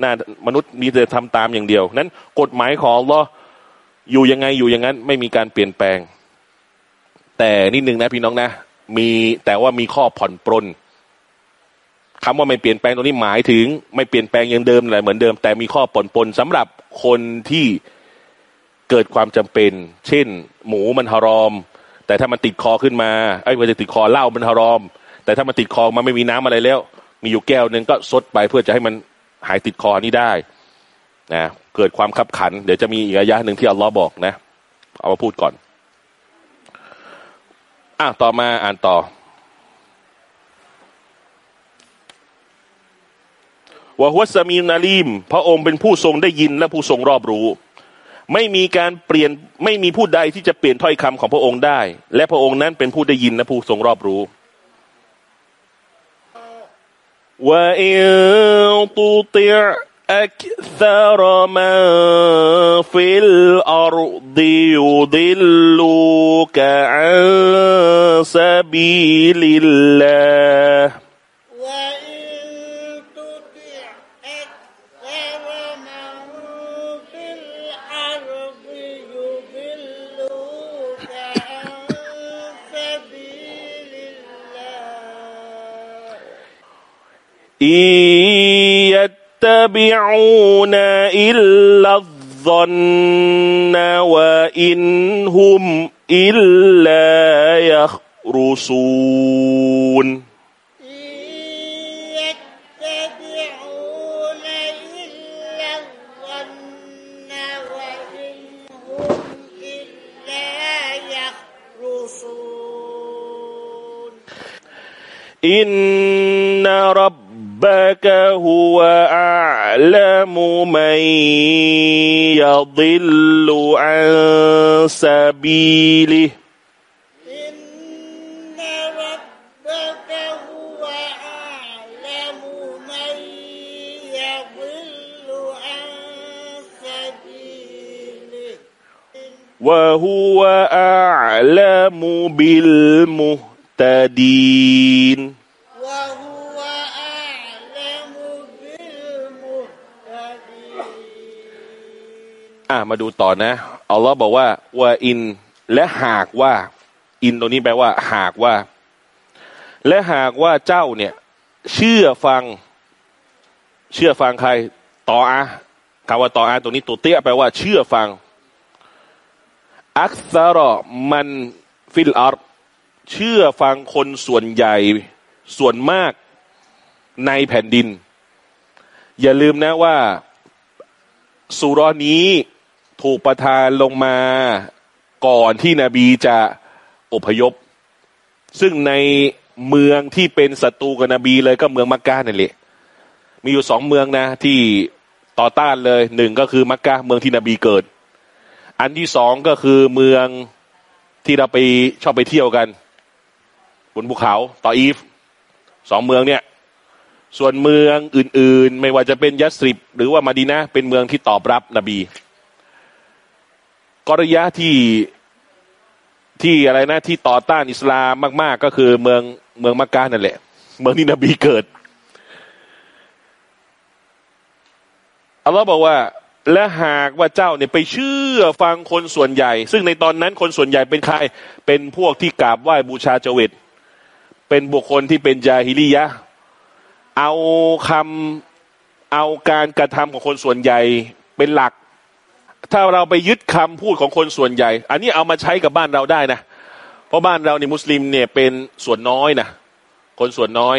หน้ามนุษย์มีแต่ทำตามอย่างเดียว นั้นกฎหมายของอัลออยู่ยังไงอยู่อย่างนั้น ไม่มีการเปลี่ยนแปลง แต่นิดนึงนะพี่น้องนะ มีแต่ว่ามีข้อผ่อนปรนคำว่าไม่เปลี่ยนแปลงตรงนี้หมายถึง ไม่เปลี่ยนแปลงอย่างเดิมอะไรเหมือนเดิม แต่มีข้อผ่อนปรนสำหรับคนที่เกิดความจำเป็น เช่น หมูมันฮารอม แต่ถ้ามันติดคอขึ้นมาไอ้มันจะติดคอเหล้ามันฮารอม แต่ถ้ามันติดคอมันไม่มีน้ำอะไรแล้ว มีอยู่แก้วหนึ่งก็ซดไปเพื่อจะให้มันหายติดคอนี้ได้นะเกิดความขับขัน เดี๋ยวจะมีอีกระยะหนึ่งที่อัลลอฮ์บอกนะ เอามาพูดก่อนอะต่อมาอ่านต่อวะฮุสมีนาลีม พระองค์เป็นผู้ทรงได้ยินและผู้ทรงรอบรู้ ไม่มีการเปลี่ยนไม่มีผู้ใดที่จะเปลี่ยนถ้อยคำของพระองค์ได้ และพระองค์นั้นเป็นผู้ได้ยินและผู้ทรงรอบรู้ وإن تطع أكثر من في الأرض يضلوك عن سبيل الله إن يتبعون إلا الظن وإن هم إلا يخرصون إن يتبعون ربك هو أعلم من يضل عن سبيله. إن ربك هو أعلم من يضل عن سبيله. وهو أعلم بالمهتدين. อะมาดูต่อนะอัลลอฮ์บอกว่าว่าอิน และหากว่า อินตรงนี้แปลว่า หากว่า และหากว่าเจ้าเนี่ย เชื่อฟัง เชื่อฟังใครต่ออะคำว่าต่ออะตรงนี้ตัวเตี้ยแปลว่า เชื่อฟัง อักษรอมันฟิลอาร์เชื่อฟังคนส่วนใหญ่ส่วนมากในแผ่นดิน อย่าลืมนะว่าสุรานี้ ถูกประทานลงมาก่อนที่นบีจะอพยพ ซึ่งในเมืองที่เป็นศัตรูกับนบีเลยก็เมืองมักกะนั่นแหละมีอยู่สองเมืองนะ ที่ต่อต้านเลยหนึ่งก็คือมักกะเมืองที่นบีเกิด อันที่สองก็คือเมืองที่เราไปชอบไปเที่ยวกัน บนภูเขาต่ออีฟสองเมืองเนี่ย ส่วนเมืองอื่น ๆ ไม่ว่าจะเป็นยัสริบหรือว่ามาดีนะเป็นเมืองที่ตอบรับนบี กอริยะที่ที่อะไรนะที่ต่อต้านอิสลามมาก ๆ ก็คือเมืองเมืองมักกะนั่นแหละ เมืองที่นบีเกิดอัลลอฮ์บอกว่า และหากว่าเจ้าเนี่ยไปเชื่อฟังคนส่วนใหญ่ ซึ่งในตอนนั้นคนส่วนใหญ่เป็นใคร เป็นพวกที่กราบไหว้บูชาเจวิตเป็นบุคคลที่เป็นจาฮิลียะเอาคำเอาการกระทำของคนส่วนใหญ่เป็นหลัก ถ้าเราไปยึดคำพูดของคนส่วนใหญ่ อันนี้เอามาใช้กับบ้านเราได้นะ เพราะบ้านเราในมุสลิมเนี่ยเป็นส่วนน้อยนะ คนส่วนน้อย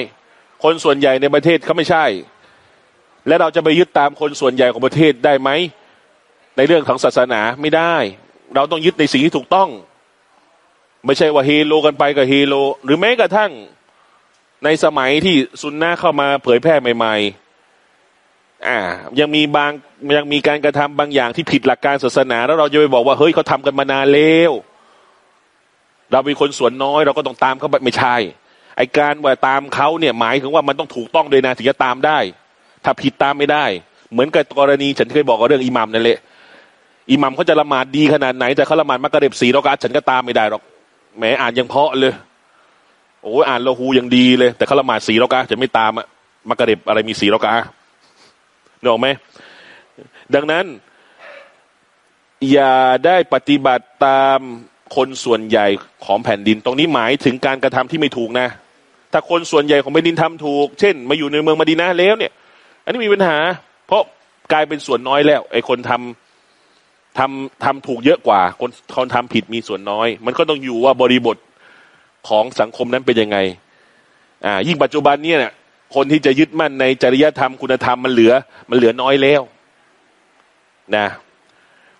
คนส่วนใหญ่ในประเทศเขาไม่ใช่ และเราจะไปยึดตามคนส่วนใหญ่ของประเทศได้ไหม ในเรื่องของศาสนาไม่ได้ เราต้องยึดในสิ่งที่ถูกต้อง ไม่ใช่ว่าเฮโลกันไปกับเฮโล หรือแม้กระทั่งในสมัยที่ซุนนะเข้ามาเผยแพร่ใหม่ ๆ อ่า ยังมีบางยังมีการกระทำบางอย่างที่ผิดหลักการศาสนา แล้วเราจะไปบอกว่าเฮ้ยเขาทำกันมานานแล้วเราเป็นคนส่วนน้อย เราก็ต้องตามเขาไม่ใช่ไอการว่าตามเขาเนี่ยหมายถึงว่ามันต้องถูกต้องเลยนะถึงจะตามได้ ถ้าผิดตามไม่ได้ เหมือนกับกรณีฉันเคยบอกกับเรื่องอิหมัมนั่นแหละอิหมัมเขาจะละหมาดดีขนาดไหนแต่เขาละหมาดมักกะเร็บสีรอกาฉันก็ตามไม่ได้หรอกแหมอ่านยังเพาะเลยโอ้อ่านละหูยังดีเลย แต่เขาละหมาดสีรอกาจะไม่ตามอะมักกะเร็บอะไรมีสีรอกา เนอะไหมดังนั้น อย่าได้ปฏิบัติตามคนส่วนใหญ่ของแผ่นดิน ตรงนี้หมายถึงการกระทำที่ไม่ถูกนะ ถ้าคนส่วนใหญ่ของแผ่นดินทำถูก เช่น มาอยู่ในเมืองมาดีนาแล้วเนี่ย อันนี้มีปัญหา เพราะกลายเป็นส่วนน้อยแล้วไอ้คนทำทำทำถูกเยอะกว่า คนคนทำผิดมีส่วนน้อย มันก็ต้องอยู่ว่าบริบทของสังคมนั้นเป็นยังไง อ่า ยิ่งปัจจุบันเนี่ย คนที่จะยึดมั่นในจริยธรรมคุณธรรมมันเหลือ มันเหลือน้อยแล้วนะ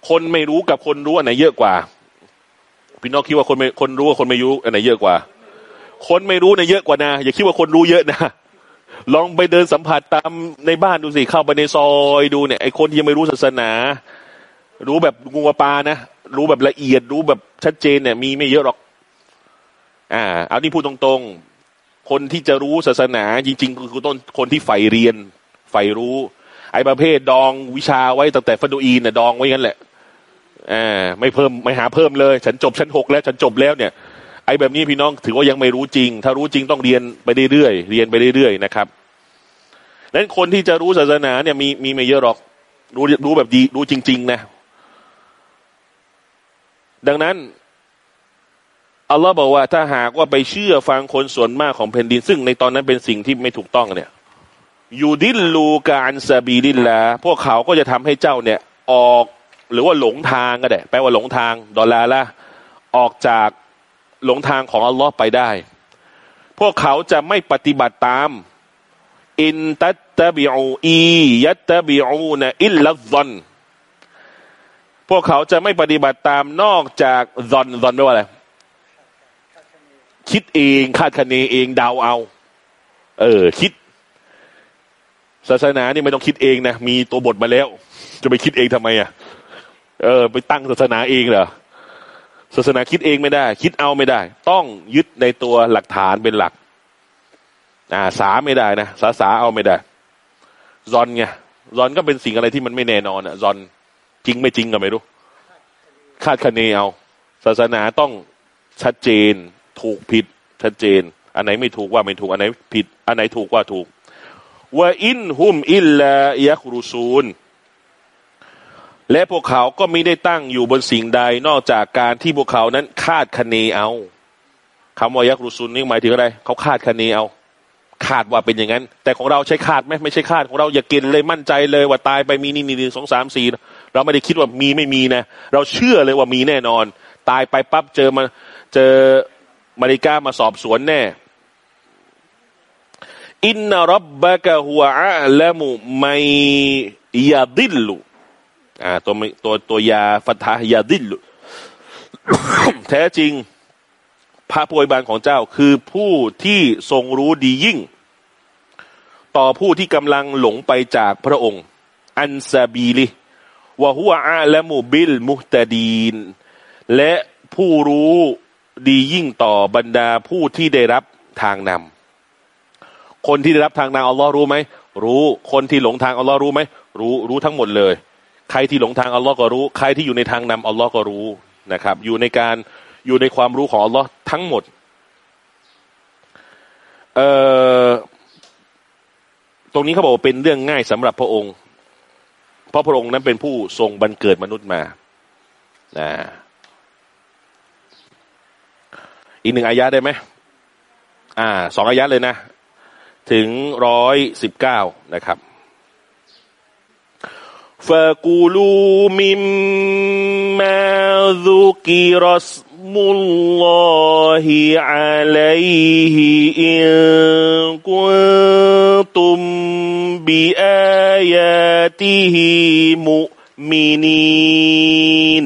คนไม่รู้กับคนรู้อันไหนเยอะกว่า พี่น้องคิดว่าคนไม่คนรู้กับคนไม่รู้อันไหนเยอะกว่า คนไม่รู้เนี่ยเยอะกว่านะอย่าคิดว่าคนรู้เยอะนะลองไปเดินสัมผัสตามในบ้านดูสิเข้าไปในซอยดูเนี่ยไอ้คนที่ยังไม่รู้ศาสนา รู้แบบงูปลานะรู้แบบละเอียดรู้แบบชัดเจนเนี่ยมีไม่เยอะหรอก อ่า เอานี่พูดตรงๆ คนที่จะรู้ศาสนาจริงๆคือต้นคนที่ใฝ่เรียนใฝ่รู้ ไอ้ประเภทดองวิชาไว้ตั้งแต่ฟันดูอีนเนี่ยดองไว้งั้นแหละอ่าไม่เพิ่มไม่หาเพิ่มเลย ฉันจบชั้นหกแล้ว ฉันจบแล้วเนี่ย ไอ้แบบนี้พี่น้องถือว่ายังไม่รู้จริง ถ้ารู้จริงต้องเรียนไปเรื่อยๆเรียนไปเรื่อยๆนะครับนั้นคนที่จะรู้ศาสนาเนี่ยมีมีไม่เยอะหรอกรู้รู้แบบดีรู้จริง ๆ นะ ดังนั้น อัลลอฮ์บอกว่าถ้าหากว่าไปเชื่อฟังคนส่วนมากของแผ่นดิน ซึ่งในตอนนั้นเป็นสิ่งที่ไม่ถูกต้องเนี่ยيضلوك عن سبيل اللهพวกเขาก็จะทำให้เจ้าเนี่ยออกหรือว่าหลงทางก็ได้แปลว่าหลงทางضلالةออกจากหลงทางของอัลลอฮ์ไปได้ พวกเขาจะไม่ปฏิบัติตาม إن تتبعوا إن يتبعون إلا الظنพวกเขาจะไม่ปฏิบัติตามนอกจากซอนซอนแปลว่าอะไร คิดเองคาดคะเนเองเดาเอา เออ คิด ศาสนานี่ไม่ต้องคิดเองนะมีตัวบทมาแล้ว จะไปคิดเองทำไมอะเออ ไปตั้งศาสนาเองเหรอศาสนาคิดเองไม่ได้ คิดเอาไม่ได้ ต้องยึดในตัวหลักฐานเป็นหลัก อ่า สาไม่ได้นะสาสาเอาไม่ได้ซอนไงซอนก็เป็นสิ่งอะไรที่มันไม่แน่นอนอะซอนจริงไม่จริงก็ไม่รู้ คาดคะเนเอา ศาสนาต้องชัดเจน ถูกผิดชัดเจน อันไหนไม่ถูกว่าไม่ถูก อันไหนผิด อันไหนถูกว่าถูกว่าอินหุมอิลลายักรุซูนและพวกเขาก็ไม่ได้ตั้งอยู่บนสิ่งใดนอกจากการที่พวกเขานั้นคาดคะเนเอาคำว่ายักรุซุนนี่หมายถึงอะไรเขาคาดคะเนเอา คาดว่าเป็นอย่างนั้น แต่ของเราใช้คาดไหมไม่ใช่คาดของเราอย่ากินเลยมั่นใจเลยว่าตายไปมีนี่นี่หนึ่งสองสามสี่เราไม่ได้คิดว่ามีไม่มีนะ เราเชื่อเลยว่ามีแน่นอน ตายไปปั๊บเจอมาเจอ มาริกามาสอบสวนแน่ อินนารับบะกะฮุอะละมุไมยาดิลลุอ่าตัวตัวตัวยาฟัตายาดิลุแท้จริง พระผู้อวยบานของเจ้าคือผู้ที่ทรงรู้ดียิ่ง ต่อผู้ที่กำลังหลงไปจากพระองค์ อันซาบีลิวะฮุอาและมูบิลมุตดีน และผู้รู้ ดียิ่งต่อบรรดาผู้ที่ได้รับทางนำคนที่ได้รับทางนำอัลลอฮ์รู้ไหมรู้คนที่หลงทางอัลลอฮ์รู้ไหมรู้รู้ทั้งหมดเลย ใครที่หลงทางอัลลอฮ์ก็รู้ ใครที่อยู่ในทางนำอัลลอฮ์ก็รู้นะครับ อยู่ในการอยู่ในความรู้ของอัลลอฮ์ทั้งหมดเอ่อตรงนี้เขาบอกเป็นเรื่องง่ายสำหรับพระองค์ เพราะพระองค์นั้นเป็นผู้ทรงบันเกิดมนุษย์มานะ อีกหนึ่งอายะได้ไหมอ่าสองอายะเลยนะ ถึงร้อยสิบเก้านะครับฟะกูลูมิมมาซุกิรัสมุลลอฮิอะลัยฮิอินกุตุมบิอายาติฮิมุมินีน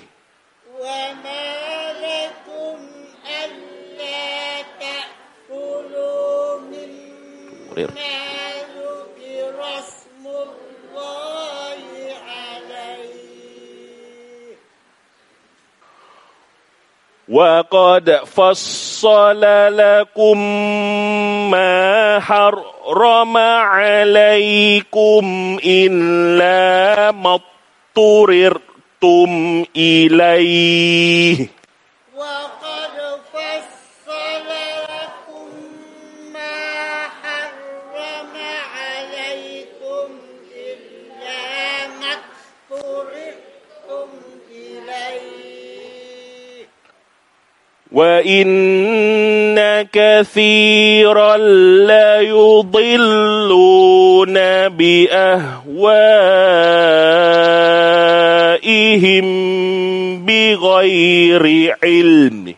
وقد فصل لكم ما حرم عليكم إلا ما اضطررتم إليه. وإن كثيرا ليضلون بأهوائهم بغير علم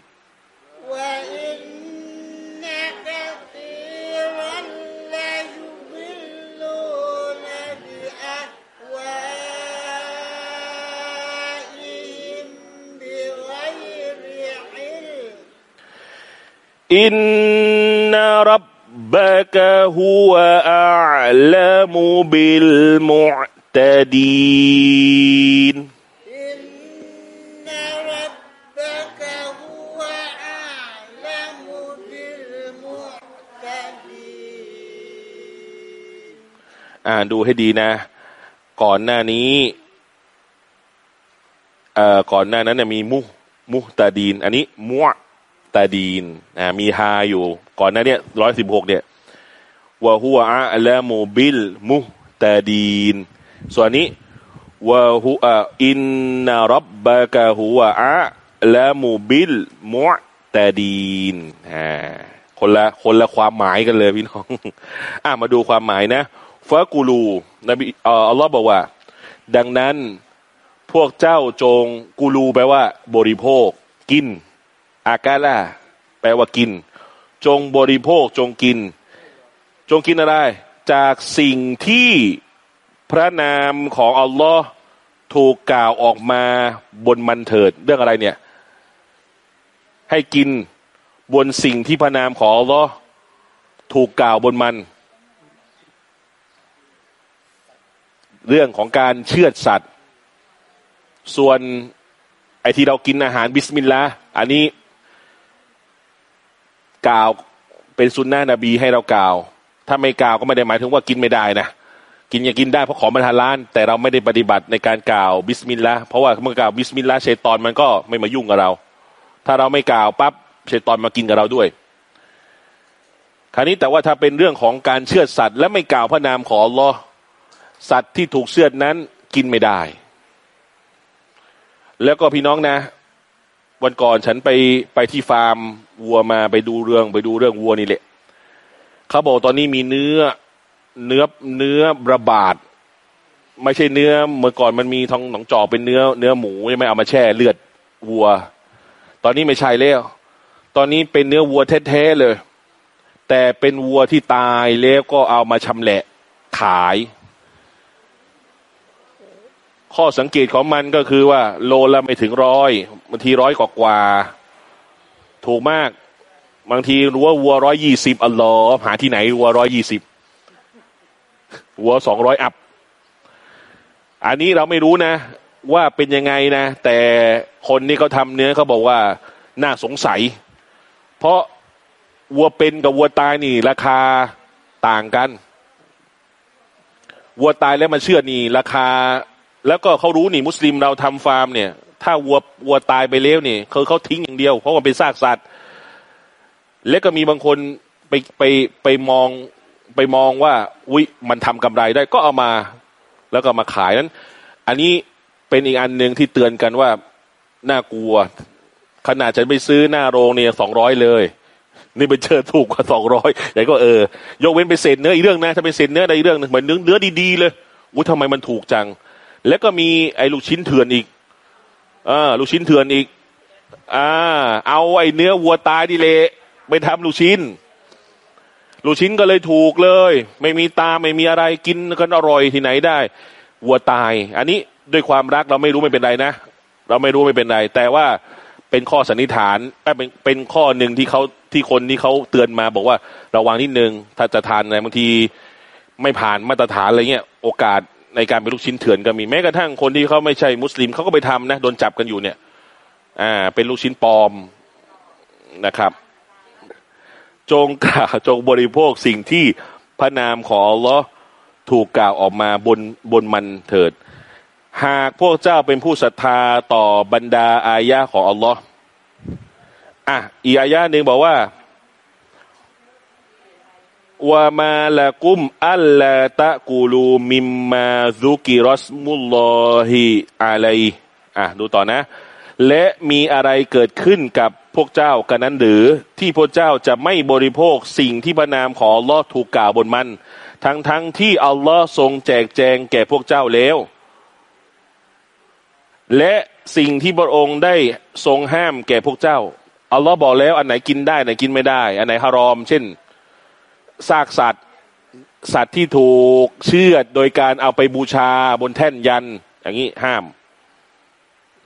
อินนารับบะกะฮุวะอัลมุบิลมุตดีนอ่านดูให้ดีนะ ก่อนหน้านี้เอ่อก่อนหน้านั้นเนี่ยมีมุมุตาดีน อันนี้มัว ตาดีนอ่ามีฮาอยู่ ก่อนหน้าเนี้ร้อยสิบหกเนี่ยวะฮัวอะละมูบิลมุตาดีน ส่วนนี้วะฮุอะอินนารับบะกะฮุวะอะละมูบิลมุตาดีนอ่าคนละคนละความหมายกันเลยพี่น้องอ่ามาดูความหมายนะฟะกูลูนบีเอ่ออัลลอฮ์บอกว่า ดังนั้นพวกเจ้าจงกูลูแปลว่า บริโภคกิน อากาล่าแปลว่ากิน จงบริโภคจงกิน จงกินอะไร จากสิ่งที่พระนามของอัลลอฮ์ถูกกล่าวออกมาบนมันเถิด เรื่องอะไรเนี่ย ให้กินบนสิ่งที่พระนามของอัลลอฮ์ถูกกล่าวบนมัน เรื่องของการเชือดสัตว์ ส่วนไอที่เรากินอาหารบิสมิลลาห์อันนี้ กล่าวเป็นซุนนะห์นบีให้เรากล่าว ถ้าไม่กล่าวก็ไม่ได้หมายถึงว่ากินไม่ได้นะกินอย่ากินได้เพราะของมันฮาลาลแต่เราไม่ได้ปฏิบัติในการกล่าวบิสมิลลาห์เพราะว่าเมื่อกล่าวบิสมิลลาห์ชัยตอนมันก็ไม่มายุ่งกับเรา ถ้าเราไม่กล่าวปั๊บชัยตอนมากินกับเราด้วย คราวนี้แต่ว่าถ้าเป็นเรื่องของการเชื่อดสัตว์ และไม่กล่าวพระนามของอัลลอฮ์สัตว์ที่ถูกเชื่อดนั้นกินไม่ได้ แล้วก็พี่น้องนะ วันก่อนฉันไปไปที่ฟาร์มวัวมาไปดูเรื่องไปดูเรื่องวัวนี่แหละเขาบอกตอนนี้มีเนื้อเนื้อเนื้อระบาด ไม่ใช่เนื้อเมื่อก่อนมันมีทองหนองจอกเป็นเนื้อเนื้อหมูใช่ไหมเอามาแช่เลือดวัว ตอนนี้ไม่ใช่แล้ว ตอนนี้เป็นเนื้อวัวแท้ๆเลย แต่เป็นวัวที่ตายแล้วก็เอามาชำแหละขาย ข้อสังเกตของมันก็คือว่า โลละไม่ถึงร้อยบางทีร้อยกว่ากว่า ถูกมาก บางทีรู้ว่าวัวร้อยยี่สิบอัลลอหาที่ไหนวัวร้อยยี่สิบวัวสองร้อยอัพ อันนี้เราไม่รู้นะ ว่าเป็นยังไงนะ แต่คนนี่เขาทำเนื้อเขาบอกว่าน่าสงสัย เพราะวัวเป็นกับวัวตายนี่ ราคาต่างกัน วัวตายแล้วมาเชื่อนี่ ราคา แล้วก็เขารู้นี่มุสลิมเราทำฟาร์มเนี่ย ถ้าวัววัวตายไปแล้วนี่เขาเขาทิ้งอย่างเดียว เพราะมันเป็นซากสัตว์ แล้วก็มีบางคนไปไปไปมองไปมองว่าอุ้ยมันทำกำไรได้ก็เอามา แล้วก็มาขายนั้น อันนี้เป็นอีกอันหนึ่งที่เตือนกันว่าน่ากลัว ขนาดฉันไปซื้อหน้าโรงเนี่ยสองร้อยเลย นี่ไปเจอถูกกว่าสองร้อยแต่ก็เออ ยกเว้นไปเศษเนื้ออีกเรื่องนะถ้าเป็นเศษเนื้อใดเรื่องหนึงเหมือนเนื้อเนื้อดีๆเลยอุ้ยทำไมมันถูกจัง แล้วก็มีไอ้ลูกชิ้นเถื่อนอีกอ่าลูกชิ้นเถื่อนอีก อ่า เอาไอ้เนื้อวัวตายดิเละไปทำลูกชิ้น ลูกชิ้นก็เลยถูกเลย ไม่มีตาไม่มีอะไรกินกันอร่อยที่ไหนได้วัวตาย อันนี้ด้วยความรักเราไม่รู้ไม่เป็นไรนะเราไม่รู้ไม่เป็นไร แต่ว่าเป็นข้อสันนิษฐานเป็นเป็นข้อหนึ่งที่เขาที่คนที่เขาเตือนมาบอกว่าระวังนิดนึงถ้าจะทานอะไรบางทีไม่ผ่านมาตรฐานอะไรเงี้ยโอกาส ในการเป็นลูกชิ้นเถื่อนก็มีแม้กระทั่งคนที่เขาไม่ใช่มุสลิมเขาก็ไปทำนะโดนจับกันอยู่เนี่ย อ่า เป็นลูกชิ้นปลอมนะครับ จงกล่าวจงบริโภคสิ่งที่พระนามของอัลลอฮ์ถูกกล่าวออกมาบนบนมันเถิด หากพวกเจ้าเป็นผู้ศรัทธาต่อบรรดาอายะของอัลลอฮ์อะอีอายะหนึ่งบอกว่า ว่ามาละกุมอัลลาตะกูลูมิมมาซุกิรอสมุลลอฮิอะลัยอะดูต่อนะ และมีอะไรเกิดขึ้นกับพวกเจ้ากันนั้นหรือ ที่พวกเจ้าจะไม่บริโภคสิ่งที่พระนามของอัลลอฮ์ถูกกล่าวบนมัน ทั้งทั้งที่อัลลอฮ์ทรงแจกแจงแก่พวกเจ้าแล้ว และสิ่งที่พระองค์ได้ทรงห้ามแก่พวกเจ้าอัลลอฮ์บอกแล้วอันไหนกินได้อันไหนกินไม่ได้ อันไหนฮารอม เช่น ซากสัตว์สัตว์ที่ถูกเชื่อดโดยการเอาไปบูชาบนแท่นยัน อย่างนี้ห้าม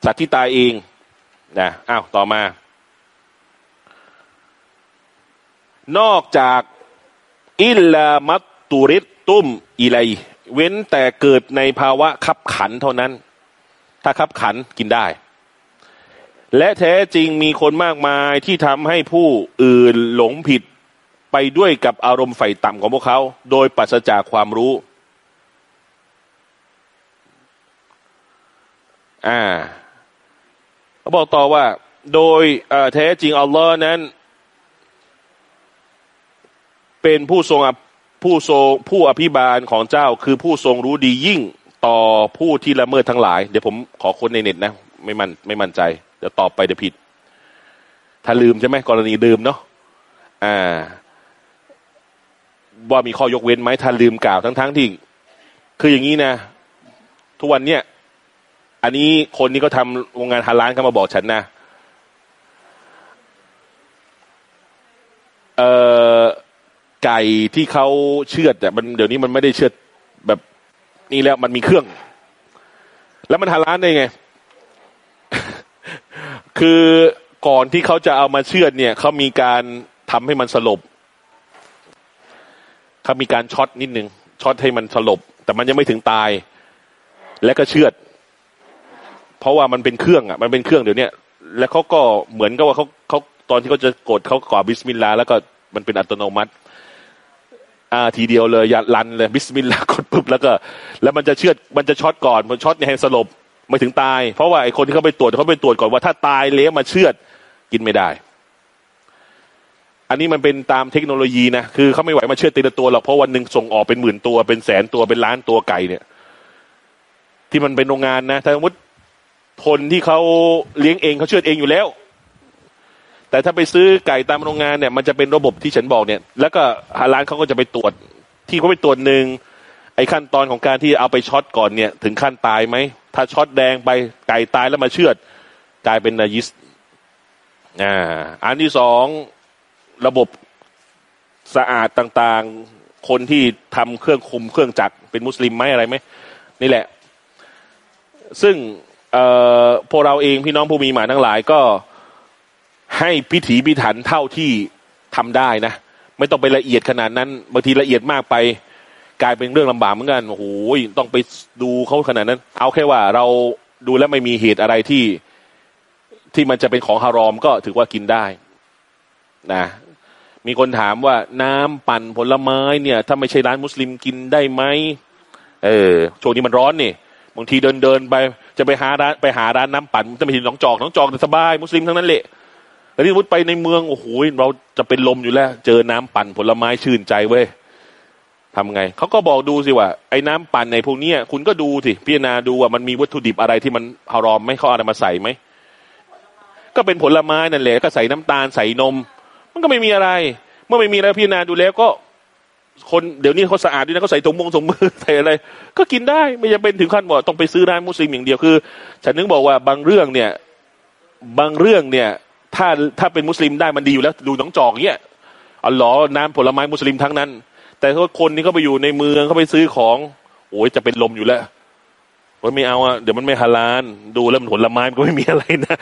สัตว์ที่ตายเองนะอ้าวต่อมา นอกจากอิลลามัตตุริตตุ้มอิไลเว้นแต่เกิดในภาวะขับขันเท่านั้น ถ้าขับขันกินได้ และแท้จริงมีคนมากมายที่ทำให้ผู้อื่นหลงผิด ไปด้วยกับอารมณ์ไฟต่ำของพวกเขา โดยปัสจากความรู้ อ่าเขาบอกต่อว่า โดยแท้จริงอัลลอฮ์นั้น เป็นผู้ทรงผู้ทรงผู้อภิบาลของเจ้าคือผู้ทรงรู้ดียิ่งต่อผู้ที่ละเมิดทั้งหลาย เดี๋ยวผมขอคนในเน็ตนะ ไม่มันไม่มั่นใจ เดี๋ยวตอบไปเดี๋ยวผิด ถ้าลืมใช่ไหมกรณีลืมเนาะอ่า ว่ามีข้อยกเว้นไหมถ้าลืมกล่าวทั้งๆทที่ คืออย่างนี้นะ ทุกวันเนี่ย อันนี้คนนี้ก็ทำโรงงานฮาลานเข้ามาบอกฉันนะเอ่อไก่ที่เขาเชือดอ่มันเดี๋ยวนี้มันไม่ได้เชือดแบบนี่แล้วมันมีเครื่อง แล้วมันฮาลาลได้ไง คือก่อนที่เขาจะเอามาเชือดเนี่ยเขามีการทำให้มันสลบ เขามีการช็อตนิดนึงช็อตให้มันสลบ แต่มันยังไม่ถึงตาย และก็เชือด เพราะว่ามันเป็นเครื่องอะ มันเป็นเครื่องเดี๋ยวนี้แล้วเขาก็เหมือนกับว่าเขาเขาตอนที่เขาจะกดเขากล่าวบิสมิลลาแล้วก็มันเป็นอัตโนมัติ อ่าทีเดียวเลยยัดลันเลยบิสมิลลากดปุ๊บแล้วก็ แล้วมันจะเชือดมันจะช็อตก่อนมันช็อตให้สลบไม่ถึงตาย เพราะว่าไอ้คนที่เขาไปตรวจเขาไปตรวจก่อนว่าถ้าตายแล้วมาเชือดกินไม่ได้ อันนี้มันเป็นตามเทคโนโลยีนะคือเขาไม่ไหวมาเชือดทีละตัวหรอกเพราะวันหนึ่งส่งออกเป็นหมื่นตัวเป็นแสนตัวเป็นล้านตัวไก่เนี่ย ที่มันเป็นโรงงานนะถ้าสมมติคนที่เขาเลี้ยงเองเขาเชื่อเองอยู่แล้ว แต่ถ้าไปซื้อไก่ตามโรงงานเนี่ย มันจะเป็นระบบที่ฉันบอกเนี่ย แล้วก็ร้านเขาก็จะไปตรวจ ที่เขาไปตรวจหนึ่งไอ้ขั้นตอนของการที่เอาไปช็อตก่อนเนี่ย ถึงขั้นตายไหมถ้าช็อตแดงไปไก่ตายแล้วมาเชือดกลายเป็นนายิสอ่าอันที่สอง ระบบสะอาดต่างๆ คนที่ทำเครื่องคุมเครื่องจักรเป็นมุสลิมไหมอะไรไหมนี่แหละ ซึ่งพวกเราเองพี่น้องผู้มีหมาทั้งหลายก็ให้พิถีพิถันเท่าที่ทำได้นะ ไม่ต้องไปละเอียดขนาดนั้นบางทีละเอียดมากไป กลายเป็นเรื่องลำบากเหมือนกันโอ้โหต้องไปดูเขาขนาดนั้น เอาแค่ว่าเราดูแล้วไม่มีเหตุอะไรที่ที่มันจะเป็นของฮารอมก็ถือว่ากินได้นะ มีคนถามว่าน้ำปั่นผลไม้เนี่ย ถ้าไม่ใช่ร้านมุสลิมกินได้ไหมเออช่วงนี้มันร้อนนี่บางทีเดินเดินไป จะไปหาร้านไปหาร้านน้ำปั่นจะไปถึงหนองจอกหนองจอกสบายมุสลิมทั้งนั้นแหละแต่ที่มุดไปในเมืองโอ้โหเราจะเป็นลมอยู่แล้ว เจอน้ำปั่นผลไม้ชื่นใจเว้ยทำไงเขาก็บอกดูสิว่าไอ้น้ำปั่นในพวกนี้คุณก็ดูสิพิจารณาดูว่ามันมีวัตถุดิบอะไรที่มันฮารอมไม่เขาอะไรมาใส่ไหมก็เป็นผลไม้นั่นแหละก็ใส่น้ำตาลใส่นม มันก็ไม่มีอะไร เมื่อไม่มีแล้วพิจารณาดูแล้วก็ คนเดี๋ยวนี้เขาสะอาดด้วยนะเขาใส่ถุงมงถุงมือใส่อะไร ก็กินได้ไม่จำเป็นถึงขั้นว่าต้องไปซื้อร้านมุสลิมอย่างเดียวคือ ฉันนึกบอกว่าบางเรื่องเนี่ย บางเรื่องเนี่ย ถ้าถ้าเป็นมุสลิมได้มันดีอยู่แล้ว ดูน้องจอกเนี่ยอ๋อหรอน้ำผลไม้มุสลิมทั้งนั้น แต่ถ้าคนที่เขาไปอยู่ในเมืองเขาไปซื้อของโอ้ยจะเป็นลมอยู่แล้วว่าไม่เอาอะเดี๋ยวมันไม่ฮาลาลดูแล้วมันผลไม้มันก็ไม่มีอะไรนะ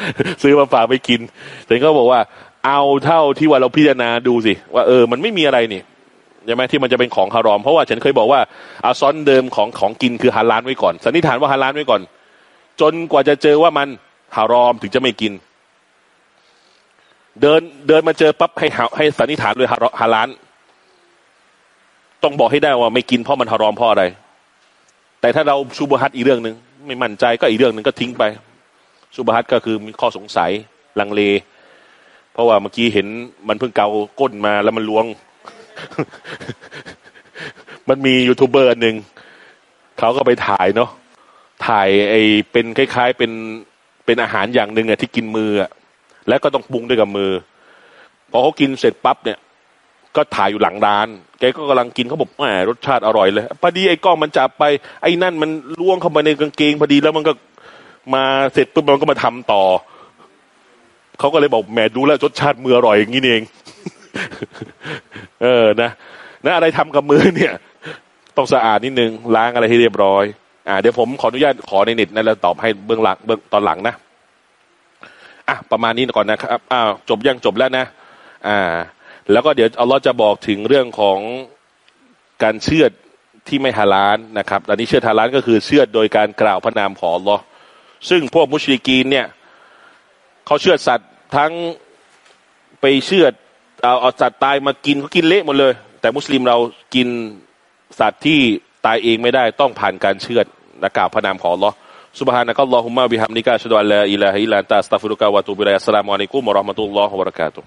ซื้อมาฝากไปกินแต่เขาบอกว่า เอาเท่าที่ว่าเราพิจารณาดูสิ ว่าเออมันไม่มีอะไรนี่ใช่ไหมที่มันจะเป็นของฮารอม เพราะว่าฉันเคยบอกว่าอาซอนเดิมของของกินคือฮาลาลไว้ก่อนสันนิษฐานว่าฮาลาลไว้ก่อน จนกว่าจะเจอว่ามันฮารอมถึงจะไม่กิน เดินเดินมาเจอปั๊บให้ให้สันนิษฐานเลยฮาฮาลาลต้องบอกให้ได้ว่าไม่กินเพราะมันฮารอมเพราะอะไร แต่ถ้าเราชูบฮัตอีกเรื่องหนึ่งไม่มั่นใจก็อีกเรื่องหนึ่งก็ทิ้งไปชูบฮัตก็คือมีข้อสงสัยลังเล เพราะว่าเมื่อกี้เห็นมันเพิ่งเกาก้นมาแล้วมันล้วง มันมียูทูบเบอร์หนึ่งเขาก็ไปถ่ายเนาะถ่ายไอเป็นคล้าย ๆ เป็นเป็นอาหารอย่างหนึ่งอะที่กินมืออะแล้วก็ต้องปรุงด้วยกับมือพอเขากินเสร็จปั๊บเนี่ย ก็ถ่ายอยู่หลังร้าน แกก็กำลังกินเขาบอกแหมรสชาติอร่อยเลยพอดีไอ้กล้องมันจับไปไอ้นั่นมันล่วงเข้าไปในกางเกงพอดีแล้วมันก็มาเสร็จปุ๊บมันก็มาทำต่อ เขาก็เลยบอกแหมดูแล้วรสชาติมืออร่อยอย่างนี้เอง เออนะนะอะไรทำกับมือเนี่ย ต้องสะอาดนิดนึงล้างอะไรให้เรียบร้อย อ่าเดี๋ยวผมขออนุญาตขอในเน็ตนะแล้วตอบให้เบื้องหลังเบื้องตอนหลังนะอะประมาณนี้ก่อนนะครับอ้าวจบยังจบแล้วนะอ่า แล้วก็เดี๋ยวอัลลอฮ์จะบอกถึงเรื่องของการเชื่อดที่ไม่ฮาลาลนะครับตอนนี้เชื่อดฮาลาลก็คือเชื่อดโดยการกล่าวพระนามของอัลลอฮ์ซึ่งพวกมุชริกีนเนี่ย เขาเชื่อดสัตว์ทั้งไปเชื่อดเอาเอาสัตว์ตายมากินเขากินเละหมดเลย แต่มุสลิมเรากินสัตว์ที่ตายเองไม่ได้ต้องผ่านการเชื่อดและกล่าวพระนามของอัลลอฮ์ سبحانك اللهم وبحمدك أشهد أن لا إله إلا أنت أستغفرك وأتوب إليك السلام عليكم ورحمة الله وبركاته